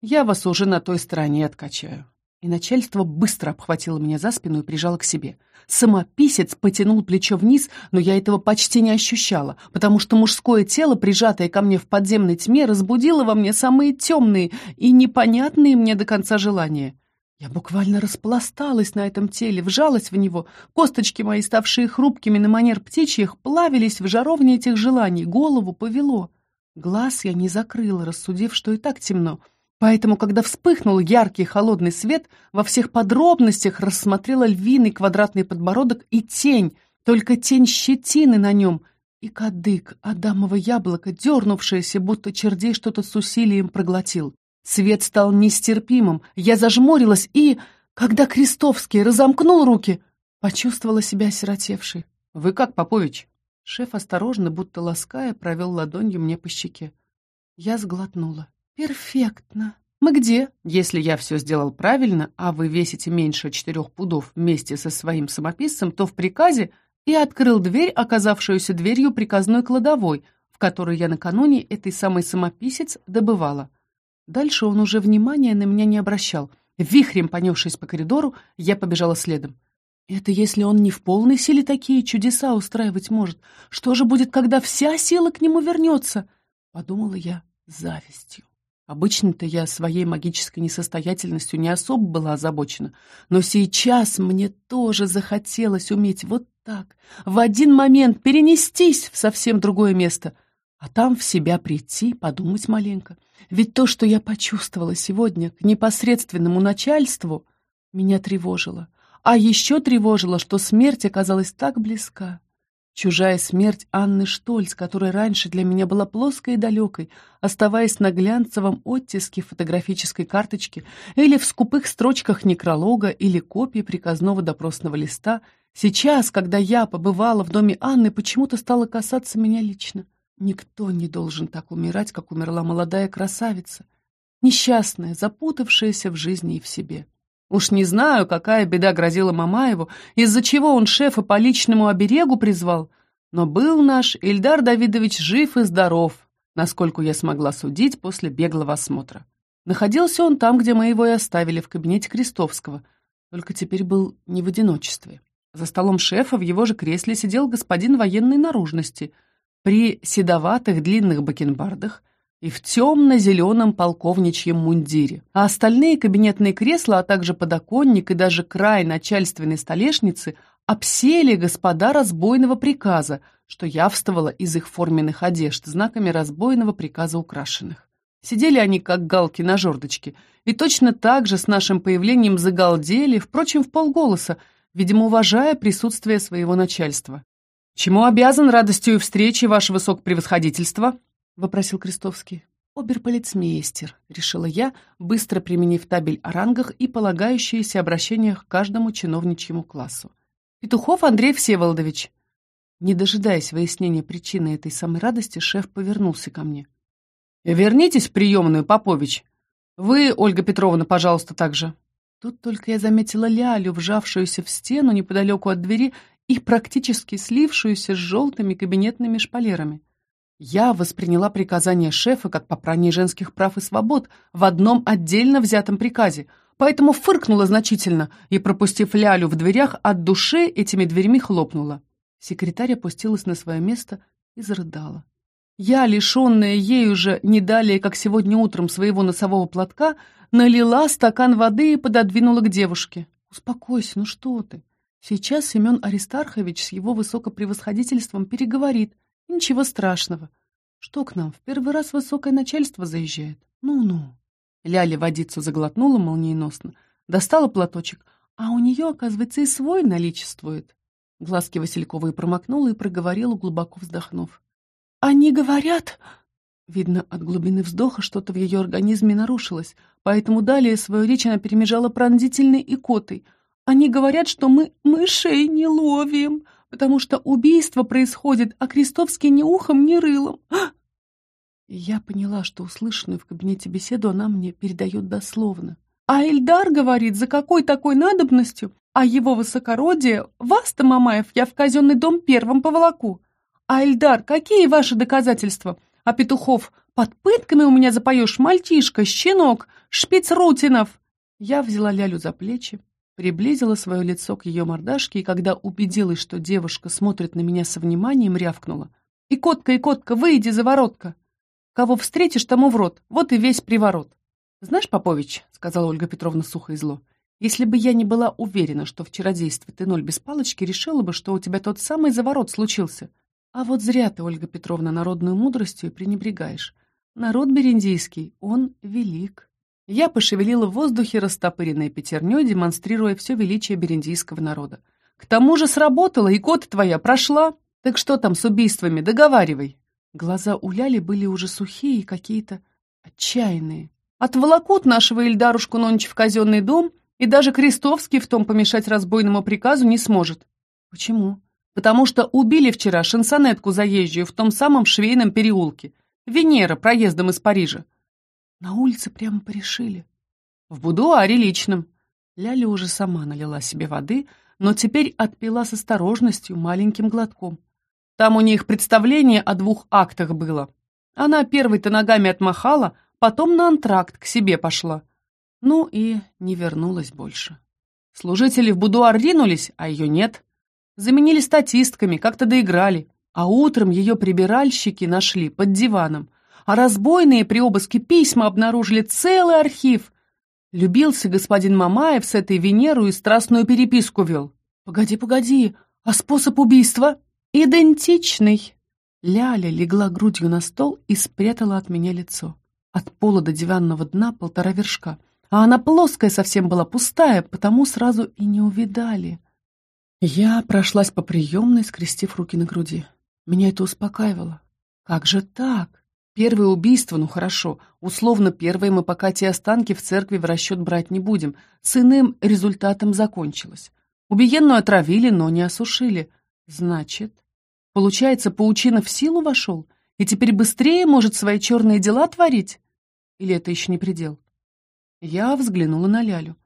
Я вас уже на той стороне откачаю. И начальство быстро обхватило меня за спину и прижало к себе. Самописец потянул плечо вниз, но я этого почти не ощущала, потому что мужское тело, прижатое ко мне в подземной тьме, разбудило во мне самые темные и непонятные мне до конца желания. Я буквально распласталась на этом теле, вжалась в него. Косточки мои, ставшие хрупкими на манер птичьих, плавились в жаровне этих желаний, голову повело. Глаз я не закрыла, рассудив, что и так темно — Поэтому, когда вспыхнул яркий холодный свет, во всех подробностях рассмотрела львиный квадратный подбородок и тень, только тень щетины на нем, и кадык, адамово яблоко, дернувшееся, будто чердей что-то с усилием проглотил. Свет стал нестерпимым, я зажмурилась и, когда Крестовский разомкнул руки, почувствовала себя осиротевшей. «Вы как, Попович?» Шеф осторожно, будто лаская, провел ладонью мне по щеке. Я сглотнула. «Перфектно. Мы где?» «Если я все сделал правильно, а вы весите меньше четырех пудов вместе со своим самописцем, то в приказе и открыл дверь, оказавшуюся дверью приказной кладовой, в которой я накануне этой самой самописец добывала. Дальше он уже внимания на меня не обращал. Вихрем понесшись по коридору, я побежала следом. Это если он не в полной силе такие чудеса устраивать может. Что же будет, когда вся сила к нему вернется? Подумала я завистью. Обычно-то я своей магической несостоятельностью не особо была озабочена, но сейчас мне тоже захотелось уметь вот так, в один момент перенестись в совсем другое место, а там в себя прийти, подумать маленько. Ведь то, что я почувствовала сегодня к непосредственному начальству, меня тревожило. А еще тревожило, что смерть оказалась так близка. Чужая смерть Анны Штольц, которая раньше для меня была плоской и далекой, оставаясь на глянцевом оттиске фотографической карточки или в скупых строчках некролога или копии приказного допросного листа, сейчас, когда я побывала в доме Анны, почему-то стала касаться меня лично. Никто не должен так умирать, как умерла молодая красавица, несчастная, запутавшаяся в жизни и в себе. Уж не знаю, какая беда грозила Мамаеву, из-за чего он шефа по личному оберегу призвал, но был наш Ильдар Давидович жив и здоров, насколько я смогла судить после беглого осмотра. Находился он там, где мы его и оставили, в кабинете Крестовского, только теперь был не в одиночестве. За столом шефа в его же кресле сидел господин военной наружности, при седоватых длинных бакенбардах, и в темно-зеленом полковничьем мундире, а остальные кабинетные кресла, а также подоконник и даже край начальственной столешницы обсели господа разбойного приказа, что явствовало из их форменных одежд, знаками разбойного приказа украшенных. Сидели они, как галки на жердочке, и точно так же с нашим появлением загалдели, впрочем, в полголоса, видимо, уважая присутствие своего начальства. «Чему обязан радостью встречи, ваше высокопревосходительство?» — вопросил Крестовский. «Оберполицмейстер», — решила я, быстро применив табель о рангах и полагающиеся обращения к каждому чиновничьему классу. «Петухов Андрей Всеволодович». Не дожидаясь выяснения причины этой самой радости, шеф повернулся ко мне. «Вернитесь в приемную, Попович. Вы, Ольга Петровна, пожалуйста, также». Тут только я заметила Лялю, вжавшуюся в стену неподалеку от двери и практически слившуюся с желтыми кабинетными шпалерами. Я восприняла приказание шефа как попрание женских прав и свобод в одном отдельно взятом приказе, поэтому фыркнула значительно и, пропустив Лялю в дверях, от души этими дверьми хлопнула. Секретарь опустилась на свое место и зарыдала. Я, лишенная ей уже не далее, как сегодня утром, своего носового платка, налила стакан воды и пододвинула к девушке. «Успокойся, ну что ты? Сейчас Семен Аристархович с его высокопревосходительством переговорит, Ничего страшного. Что к нам, в первый раз высокое начальство заезжает? Ну-ну. Ляля водицу заглотнула молниеносно, достала платочек, а у нее, оказывается, и свой наличествует. Глазки Васильковой промокнула и проговорила, глубоко вздохнув. «Они говорят...» Видно, от глубины вздоха что-то в ее организме нарушилось, поэтому далее свою речь она перемежала пронзительной икотой. «Они говорят, что мы мышей не ловим, потому что убийство происходит, а Крестовский ни ухом, ни рылом. я поняла, что услышанную в кабинете беседу она мне передает дословно. А Эльдар говорит, за какой такой надобностью, а его высокородие, вас-то, Мамаев, я в казенный дом первым поволоку. А Эльдар, какие ваши доказательства? А Петухов, под пытками у меня запоешь, мальчишка, щенок, шпиц Рутинов. Я взяла Лялю за плечи, приблизила свое лицо к ее мордашке и, когда убедилась, что девушка смотрит на меня со вниманием, рявкнула. «И котка, и котка, выйди за воротка! Кого встретишь, тому в рот, вот и весь приворот!» «Знаешь, Попович, — сказала Ольга Петровна сухо и зло, — если бы я не была уверена, что в чародействе ты ноль без палочки, решила бы, что у тебя тот самый заворот случился. А вот зря ты, Ольга Петровна, народную мудростью пренебрегаешь. Народ бериндийский, он велик». Я пошевелила в воздухе растопыренной пятерней, демонстрируя все величие бериндийского народа. «К тому же сработало, и кот твоя прошла. Так что там с убийствами, договаривай». Глаза у Ляли были уже сухие и какие-то отчаянные. Отволокут нашего Ильдарушку нонче в казенный дом, и даже Крестовский в том помешать разбойному приказу не сможет. Почему? Потому что убили вчера шансонетку заезжую в том самом швейном переулке. Венера проездом из Парижа. На улице прямо порешили. В будуаре личном. Ляля уже сама налила себе воды, но теперь отпила с осторожностью маленьким глотком. Там у них представление о двух актах было. Она первой-то ногами отмахала, потом на антракт к себе пошла. Ну и не вернулась больше. Служители в будуар ринулись, а ее нет. Заменили статистками, как-то доиграли. А утром ее прибиральщики нашли под диваном а разбойные при обыске письма обнаружили целый архив. Любился господин Мамаев с этой Венеру и страстную переписку вел. Погоди, погоди, а способ убийства? Идентичный. Ляля легла грудью на стол и спрятала от меня лицо. От пола до диванного дна полтора вершка. А она плоская совсем была, пустая, потому сразу и не увидали. Я прошлась по приемной, скрестив руки на груди. Меня это успокаивало. Как же так? Первое убийство, ну хорошо, условно первое мы пока те останки в церкви в расчет брать не будем. С иным результатом закончилось. Убиенную отравили, но не осушили. Значит, получается, паучина в силу вошел? И теперь быстрее может свои черные дела творить? Или это еще не предел? Я взглянула на Лялю.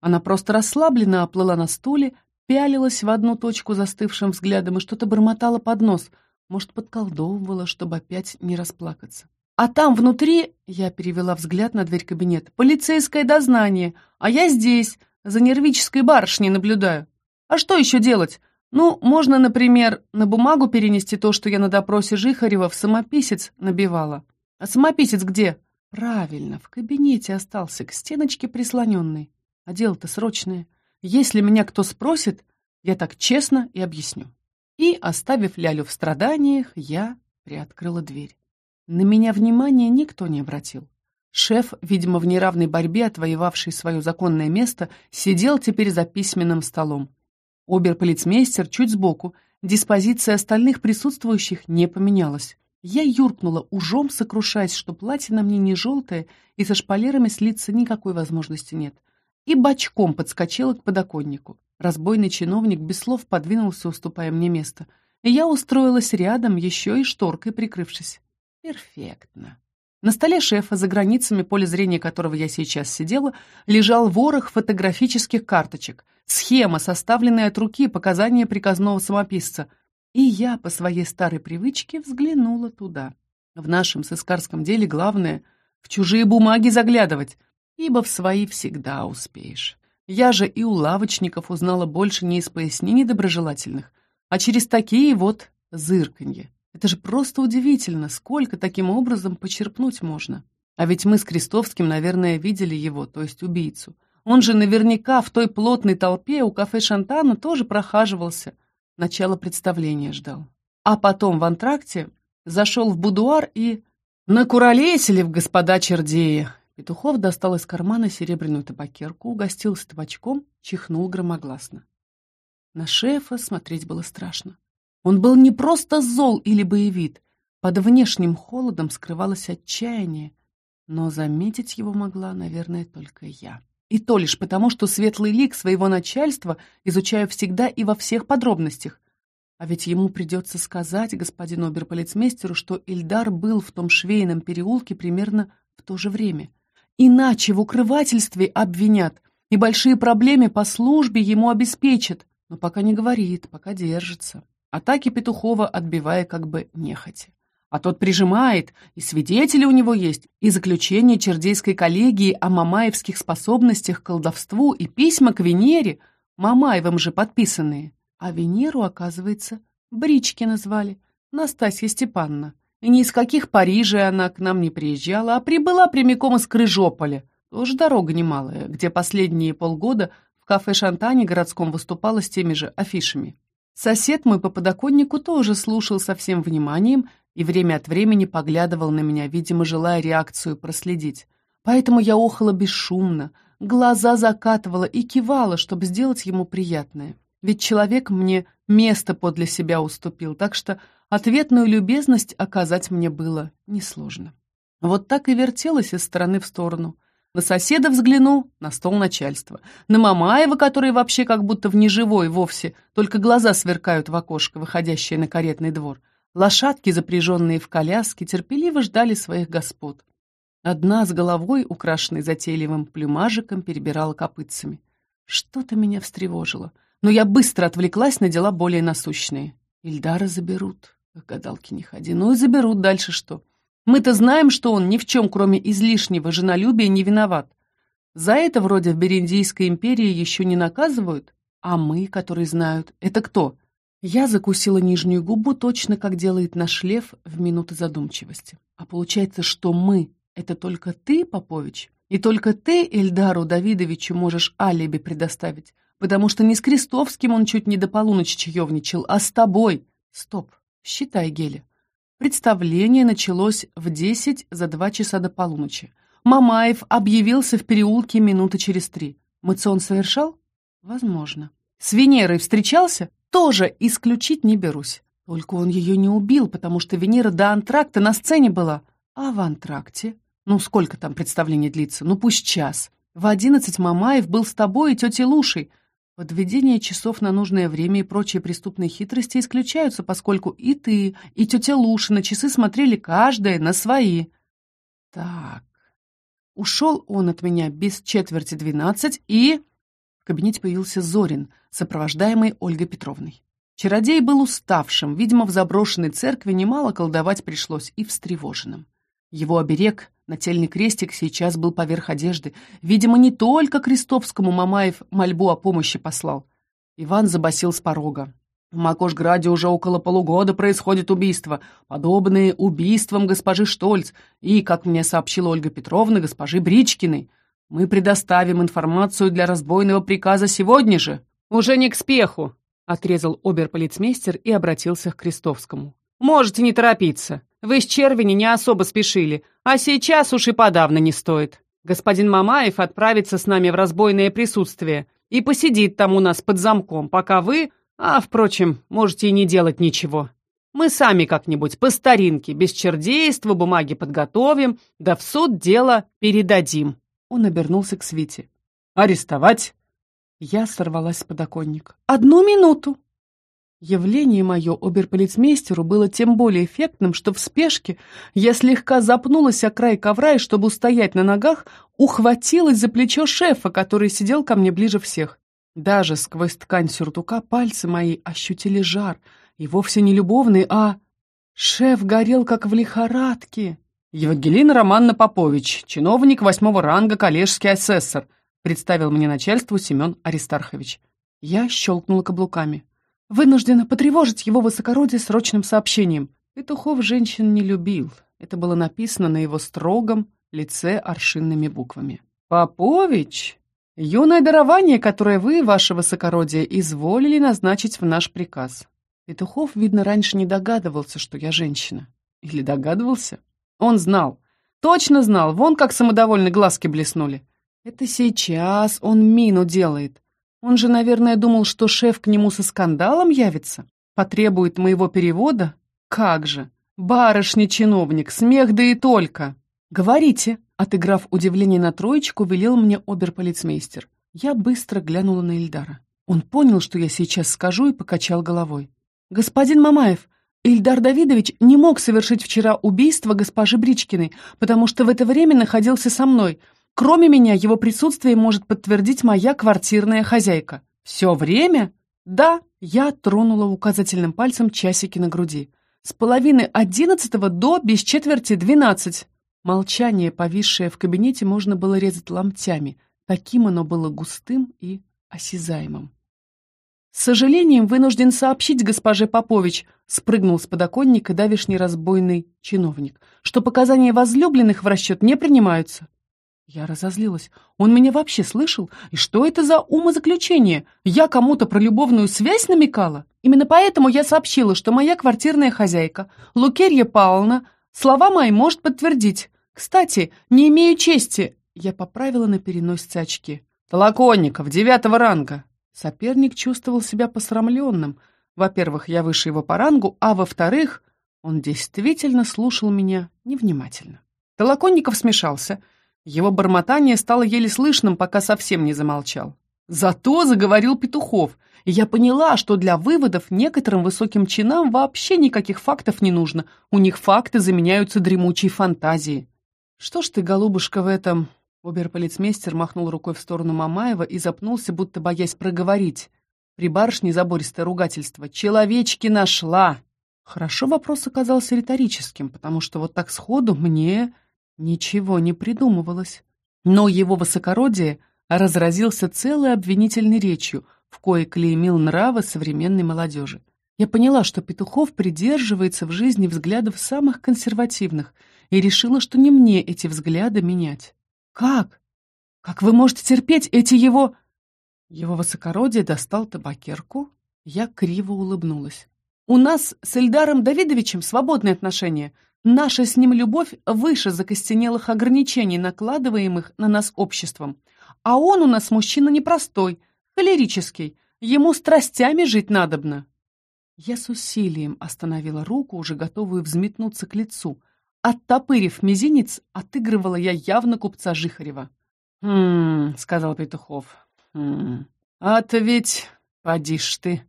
Она просто расслабленно оплыла на стуле, пялилась в одну точку застывшим взглядом и что-то бормотала под нос — может, подколдовывала, чтобы опять не расплакаться. А там внутри, я перевела взгляд на дверь кабинета, полицейское дознание, а я здесь, за нервической барышней наблюдаю. А что еще делать? Ну, можно, например, на бумагу перенести то, что я на допросе Жихарева в самописец набивала. А самописец где? Правильно, в кабинете остался, к стеночке прислоненный. А дело-то срочное. Если меня кто спросит, Я так честно и объясню. И, оставив Лялю в страданиях, я приоткрыла дверь. На меня внимания никто не обратил. Шеф, видимо, в неравной борьбе, отвоевавший свое законное место, сидел теперь за письменным столом. Оберполицмейстер чуть сбоку, диспозиция остальных присутствующих не поменялась. Я юркнула ужом, сокрушаясь, что платье на мне не желтое, и со шпалерами слиться никакой возможности нет. И бочком подскочила к подоконнику. Разбойный чиновник без слов подвинулся, уступая мне место. И я устроилась рядом, еще и шторкой прикрывшись. Перфектно. На столе шефа, за границами поля зрения которого я сейчас сидела, лежал ворох фотографических карточек, схема, составленная от руки, показания приказного самописца — и я по своей старой привычке взглянула туда. В нашем сыскарском деле главное — в чужие бумаги заглядывать, ибо в свои всегда успеешь. Я же и у лавочников узнала больше не из пояснений доброжелательных, а через такие вот зырканье. Это же просто удивительно, сколько таким образом почерпнуть можно. А ведь мы с Крестовским, наверное, видели его, то есть убийцу. Он же наверняка в той плотной толпе у кафе Шантана тоже прохаживался — начало представления ждал. А потом в антракте зашел в будуар и... «Накуролесили в господа чердеи!» Петухов достал из кармана серебряную табакерку, угостился табачком, чихнул громогласно. На шефа смотреть было страшно. Он был не просто зол или боевит, под внешним холодом скрывалось отчаяние, но заметить его могла, наверное, только я. И то лишь потому, что светлый лик своего начальства изучаю всегда и во всех подробностях. А ведь ему придется сказать господину оберполицмейстеру, что Ильдар был в том швейном переулке примерно в то же время. Иначе в укрывательстве обвинят, и большие проблемы по службе ему обеспечат. Но пока не говорит, пока держится. Атаки Петухова отбивая как бы нехотя. А тот прижимает, и свидетели у него есть, и заключение Чердейской коллегии о мамаевских способностях к колдовству, и письма к Венере, Мамаевым же подписанные. А Венеру, оказывается, Брички назвали, Настасья Степановна. И ни из каких Парижей она к нам не приезжала, а прибыла прямиком из Крыжополя. Тоже дорога немалая, где последние полгода в кафе «Шантане» городском выступала с теми же афишами. Сосед мой по подоконнику тоже слушал со всем вниманием и время от времени поглядывал на меня, видимо, желая реакцию проследить. Поэтому я охала бесшумно, глаза закатывала и кивала, чтобы сделать ему приятное. Ведь человек мне место подле себя уступил, так что ответную любезность оказать мне было несложно. Вот так и вертелась из стороны в сторону. На соседа взгляну, на стол начальства. На Мамаева, который вообще как будто в неживой вовсе, только глаза сверкают в окошко, выходящее на каретный двор. Лошадки, запряженные в коляске, терпеливо ждали своих господ. Одна с головой, украшенной затейливым плюмажиком, перебирала копытцами. Что-то меня встревожило, но я быстро отвлеклась на дела более насущные. Ильдара заберут, к гадалке не ходи. Ну и заберут дальше что? Мы-то знаем, что он ни в чем, кроме излишнего женолюбия, не виноват. За это вроде в Бериндийской империи еще не наказывают, а мы, которые знают, это кто? Я закусила нижнюю губу точно, как делает наш лев в минуты задумчивости. А получается, что мы — это только ты, Попович, и только ты Эльдару Давидовичу можешь алиби предоставить, потому что не с Крестовским он чуть не до полуночи чаевничал, а с тобой. Стоп, считай, Геля. Представление началось в десять за два часа до полуночи. Мамаев объявился в переулке минуты через три. Мацион совершал? Возможно. С Венерой встречался? тоже исключить не берусь. Только он ее не убил, потому что Венера до антракта на сцене была. А в антракте? Ну, сколько там представление длится? Ну, пусть час. В одиннадцать Мамаев был с тобой и тетей Лушей. Подведение часов на нужное время и прочие преступные хитрости исключаются, поскольку и ты, и тетя Луша на часы смотрели каждая на свои. Так. Ушел он от меня без четверти двенадцать и... В кабинете появился Зорин, сопровождаемый Ольгой Петровной. Чародей был уставшим, видимо, в заброшенной церкви немало колдовать пришлось и встревоженным. Его оберег, нательный крестик, сейчас был поверх одежды. Видимо, не только Крестовскому Мамаев мольбу о помощи послал. Иван забасил с порога. В Макошграде уже около полугода происходит убийство, подобные убийствам госпожи Штольц и, как мне сообщила Ольга Петровна, госпожи Бричкиной. Мы предоставим информацию для разбойного приказа сегодня же. Уже не к спеху, — отрезал оберполицмейстер и обратился к Крестовскому. «Можете не торопиться. Вы с червени не особо спешили, а сейчас уж и подавно не стоит. Господин Мамаев отправится с нами в разбойное присутствие и посидит там у нас под замком, пока вы... А, впрочем, можете и не делать ничего. Мы сами как-нибудь по старинке, без чердейства, бумаги подготовим, да в суд дело передадим». Он обернулся к Свите. «Арестовать?» Я сорвалась с подоконника. «Одну минуту!» Явление мое оберполицмейстеру было тем более эффектным, что в спешке я слегка запнулась о край ковра и, чтобы устоять на ногах, ухватилась за плечо шефа, который сидел ко мне ближе всех. Даже сквозь ткань сюртука пальцы мои ощутили жар — и вовсе не любовный, а... Шеф горел, как в лихорадке. Евангелина Романна Попович, чиновник восьмого ранга, коллежский асессор, представил мне начальству Семен Аристархович. Я щелкнула каблуками. Вынуждена потревожить его высокородие срочным сообщением. Петухов женщин не любил. Это было написано на его строгом лице аршинными буквами. «Попович, юное дарование, которое вы, ваше высокородие, изволили назначить в наш приказ. Петухов, видно, раньше не догадывался, что я женщина. Или догадывался? Он знал. Точно знал, вон как самодовольно глазки блеснули. Это сейчас он мину делает. Он же, наверное, думал, что шеф к нему со скандалом явится. Потребует моего перевода? Как же! Барышня-чиновник, смех да и только! Говорите, отыграв удивление на троечку, велел мне оберполицмейстер. Я быстро глянула на Ильдара. Он понял, что я сейчас скажу, и покачал головой. «Господин Мамаев, Ильдар Давидович не мог совершить вчера убийство госпожи Бричкиной, потому что в это время находился со мной. Кроме меня, его присутствие может подтвердить моя квартирная хозяйка. Все время? Да, я тронула указательным пальцем часики на груди. С половины одиннадцатого до без четверти двенадцать. Молчание, повисшее в кабинете, можно было резать ломтями. Таким оно было густым и осязаемым. «С сожалением вынужден сообщить госпоже Попович», спрыгнул с подоконника давишний разбойный чиновник, «что показания возлюбленных в расчет не принимаются». Я разозлилась. Он меня вообще слышал? И что это за умозаключение? Я кому-то про любовную связь намекала? Именно поэтому я сообщила, что моя квартирная хозяйка, Лукерья Павловна, слова мои может подтвердить. Кстати, не имею чести. Я поправила на переносице очки. Толоконников, девятого ранга. Соперник чувствовал себя посрамленным. Во-первых, я выше его по рангу, а во-вторых, он действительно слушал меня невнимательно. Толоконников смешался. Его бормотание стало еле слышным, пока совсем не замолчал. Зато заговорил Петухов, и я поняла, что для выводов некоторым высоким чинам вообще никаких фактов не нужно. У них факты заменяются дремучей фантазией. Что ж ты, голубушка, в этом Оберполицмейстер махнул рукой в сторону Мамаева и запнулся, будто боясь проговорить. При барышне забористое ругательство. «Человечки нашла!» Хорошо вопрос оказался риторическим, потому что вот так сходу мне ничего не придумывалось. Но его высокородие разразился целой обвинительной речью, в кое клеймил нравы современной молодежи. Я поняла, что Петухов придерживается в жизни взглядов самых консервативных, и решила, что не мне эти взгляды менять. «Как? Как вы можете терпеть эти его...» Его высокородие достал табакерку. Я криво улыбнулась. «У нас с Эльдаром Давидовичем свободные отношения. Наша с ним любовь выше закостенелых ограничений, накладываемых на нас обществом. А он у нас мужчина непростой, холерический. Ему страстями жить надобно». Я с усилием остановила руку, уже готовую взметнуться к лицу — Оттопырив мизинец, отыгрывала я явно купца Жихарева. «Хм...» — сказал Петухов. «Хм... А-то ведь... Поди ты!»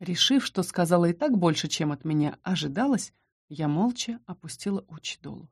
Решив, что сказала и так больше, чем от меня ожидалось, я молча опустила очи долу.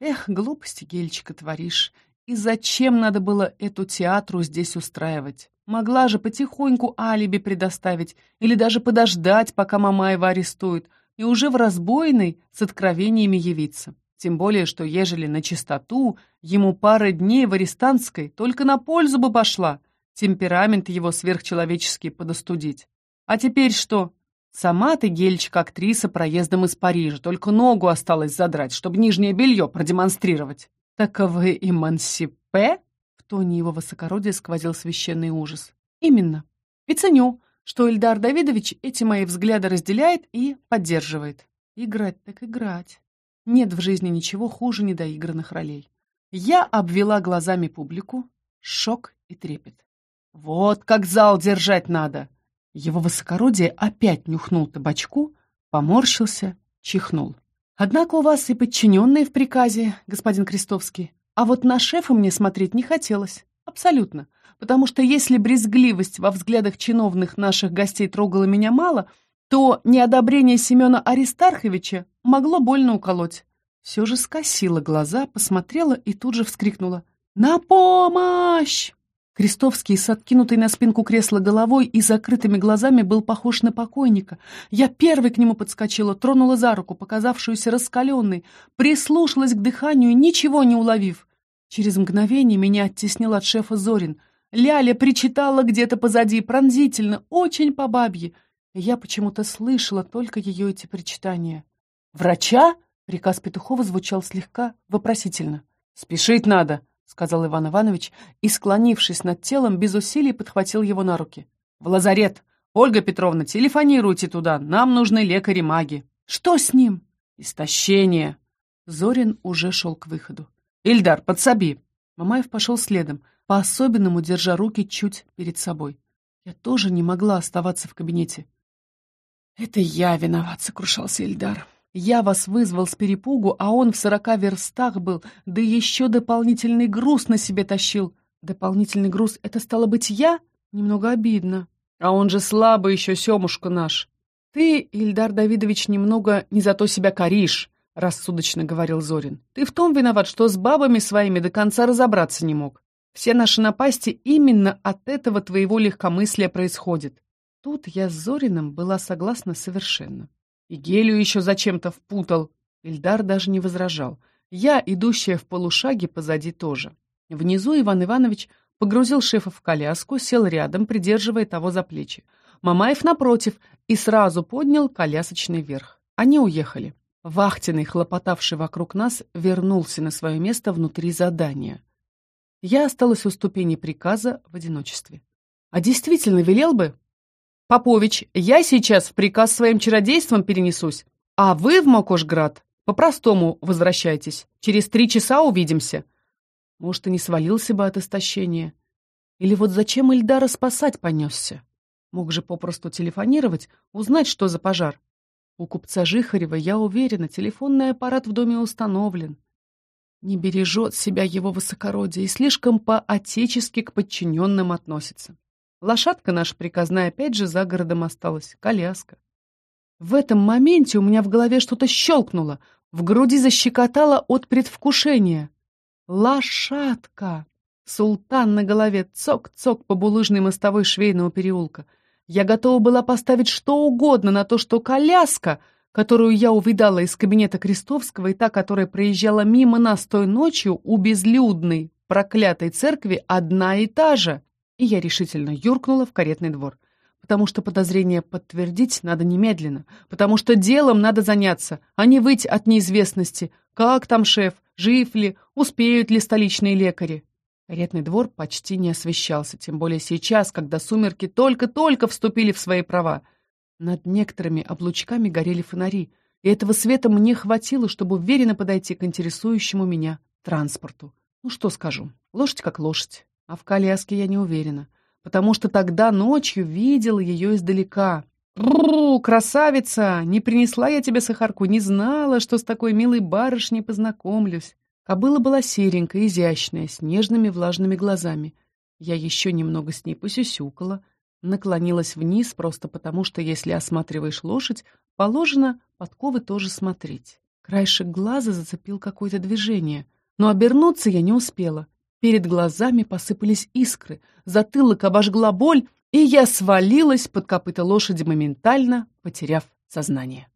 «Эх, глупости, Гельчика, творишь! И зачем надо было эту театру здесь устраивать? Могла же потихоньку алиби предоставить или даже подождать, пока Мамаева арестуют, и уже в разбойной с откровениями явиться. Тем более, что ежели на чистоту, ему пара дней в арестантской только на пользу бы пошла, темперамент его сверхчеловеческий подостудить. А теперь что? Сама ты, гельчик, актриса проездом из Парижа, только ногу осталось задрать, чтобы нижнее белье продемонстрировать. Так вы эмансипе? В тоне его высокородия сквозил священный ужас. Именно. И ценю. что Ильдар Давидович эти мои взгляды разделяет и поддерживает. Играть так играть. Нет в жизни ничего хуже недоигранных ролей. Я обвела глазами публику, шок и трепет. Вот как зал держать надо! Его высокородие опять нюхнул табачку, поморщился, чихнул. Однако у вас и подчиненные в приказе, господин Крестовский. А вот на шефа мне смотреть не хотелось. Абсолютно. Потому что если брезгливость во взглядах чиновных наших гостей трогала меня мало, то неодобрение Семена Аристарховича могло больно уколоть. Все же скосила глаза, посмотрела и тут же вскрикнула. «На помощь!» Крестовский с откинутой на спинку кресла головой и закрытыми глазами был похож на покойника. Я первой к нему подскочила, тронула за руку, показавшуюся раскаленной, прислушалась к дыханию, ничего не уловив. Через мгновение меня оттеснил от шефа Зорин. Ляля причитала где-то позади, пронзительно, очень по бабье. Я почему-то слышала только ее эти причитания. «Врача?» — приказ Петухова звучал слегка вопросительно. «Спешить надо!» — сказал Иван Иванович и, склонившись над телом, без усилий подхватил его на руки. «В лазарет! Ольга Петровна, телефонируйте туда, нам нужны лекари-маги!» «Что с ним?» «Истощение!» Зорин уже шел к выходу. «Ильдар, подсоби!» Мамаев пошел следом, по-особенному держа руки чуть перед собой. Я тоже не могла оставаться в кабинете. «Это я виноват», — сокрушался Ильдар. «Я вас вызвал с перепугу, а он в сорока верстах был, да еще дополнительный груз на себе тащил. Дополнительный груз — это стало быть я? Немного обидно. А он же слабый еще, Семушка наш. Ты, Ильдар Давидович, немного не за то себя коришь. — рассудочно говорил Зорин. «Ты в том виноват, что с бабами своими до конца разобраться не мог. Все наши напасти именно от этого твоего легкомыслия происходят». Тут я с Зориным была согласна совершенно. И Гелию еще зачем-то впутал. Ильдар даже не возражал. Я, идущая в полушаге, позади тоже. Внизу Иван Иванович погрузил шефа в коляску, сел рядом, придерживая того за плечи. Мамаев напротив и сразу поднял колясочный верх. Они уехали. Вахтенный, хлопотавший вокруг нас, вернулся на свое место внутри задания. Я осталась у ступени приказа в одиночестве. А действительно, велел бы? Попович, я сейчас в приказ своим чародейством перенесусь, а вы в Макошград по-простому возвращайтесь. Через три часа увидимся. Может, и не свалился бы от истощения. Или вот зачем Ильдара спасать понесся? Мог же попросту телефонировать, узнать, что за пожар. У купца Жихарева, я уверена, телефонный аппарат в доме установлен. Не бережет себя его высокородие и слишком по-отечески к подчиненным относится. Лошадка наша приказная опять же за городом осталась, коляска. В этом моменте у меня в голове что-то щелкнуло, в груди защекотало от предвкушения. Лошадка! Султан на голове, цок-цок по булыжной мостовой швейного переулка — я готова была поставить что угодно на то, что коляска, которую я увидала из кабинета Крестовского, и та, которая проезжала мимо нас той ночью у безлюдной, проклятой церкви, одна и та же. И я решительно юркнула в каретный двор. Потому что подозрение подтвердить надо немедленно. Потому что делом надо заняться, а не выть от неизвестности. Как там шеф? Жив ли? Успеют ли столичные лекари? Каретный двор почти не освещался, тем более сейчас, когда сумерки только-только вступили в свои права. Над некоторыми облучками горели фонари, и этого света мне хватило, чтобы уверенно подойти к интересующему меня транспорту. Ну что скажу, лошадь как лошадь, а в коляске я не уверена, потому что тогда ночью видела ее издалека. «Ру, красавица! Не принесла я тебе сахарку, не знала, что с такой милой барышней познакомлюсь. Кобыла была серенькая, изящная, с нежными влажными глазами. Я еще немного с ней посюсюкала, наклонилась вниз, просто потому что, если осматриваешь лошадь, положено подковы тоже смотреть. Краешек глаза зацепил какое-то движение, но обернуться я не успела. Перед глазами посыпались искры, затылок обожгла боль, и я свалилась под копыта лошади моментально, потеряв сознание.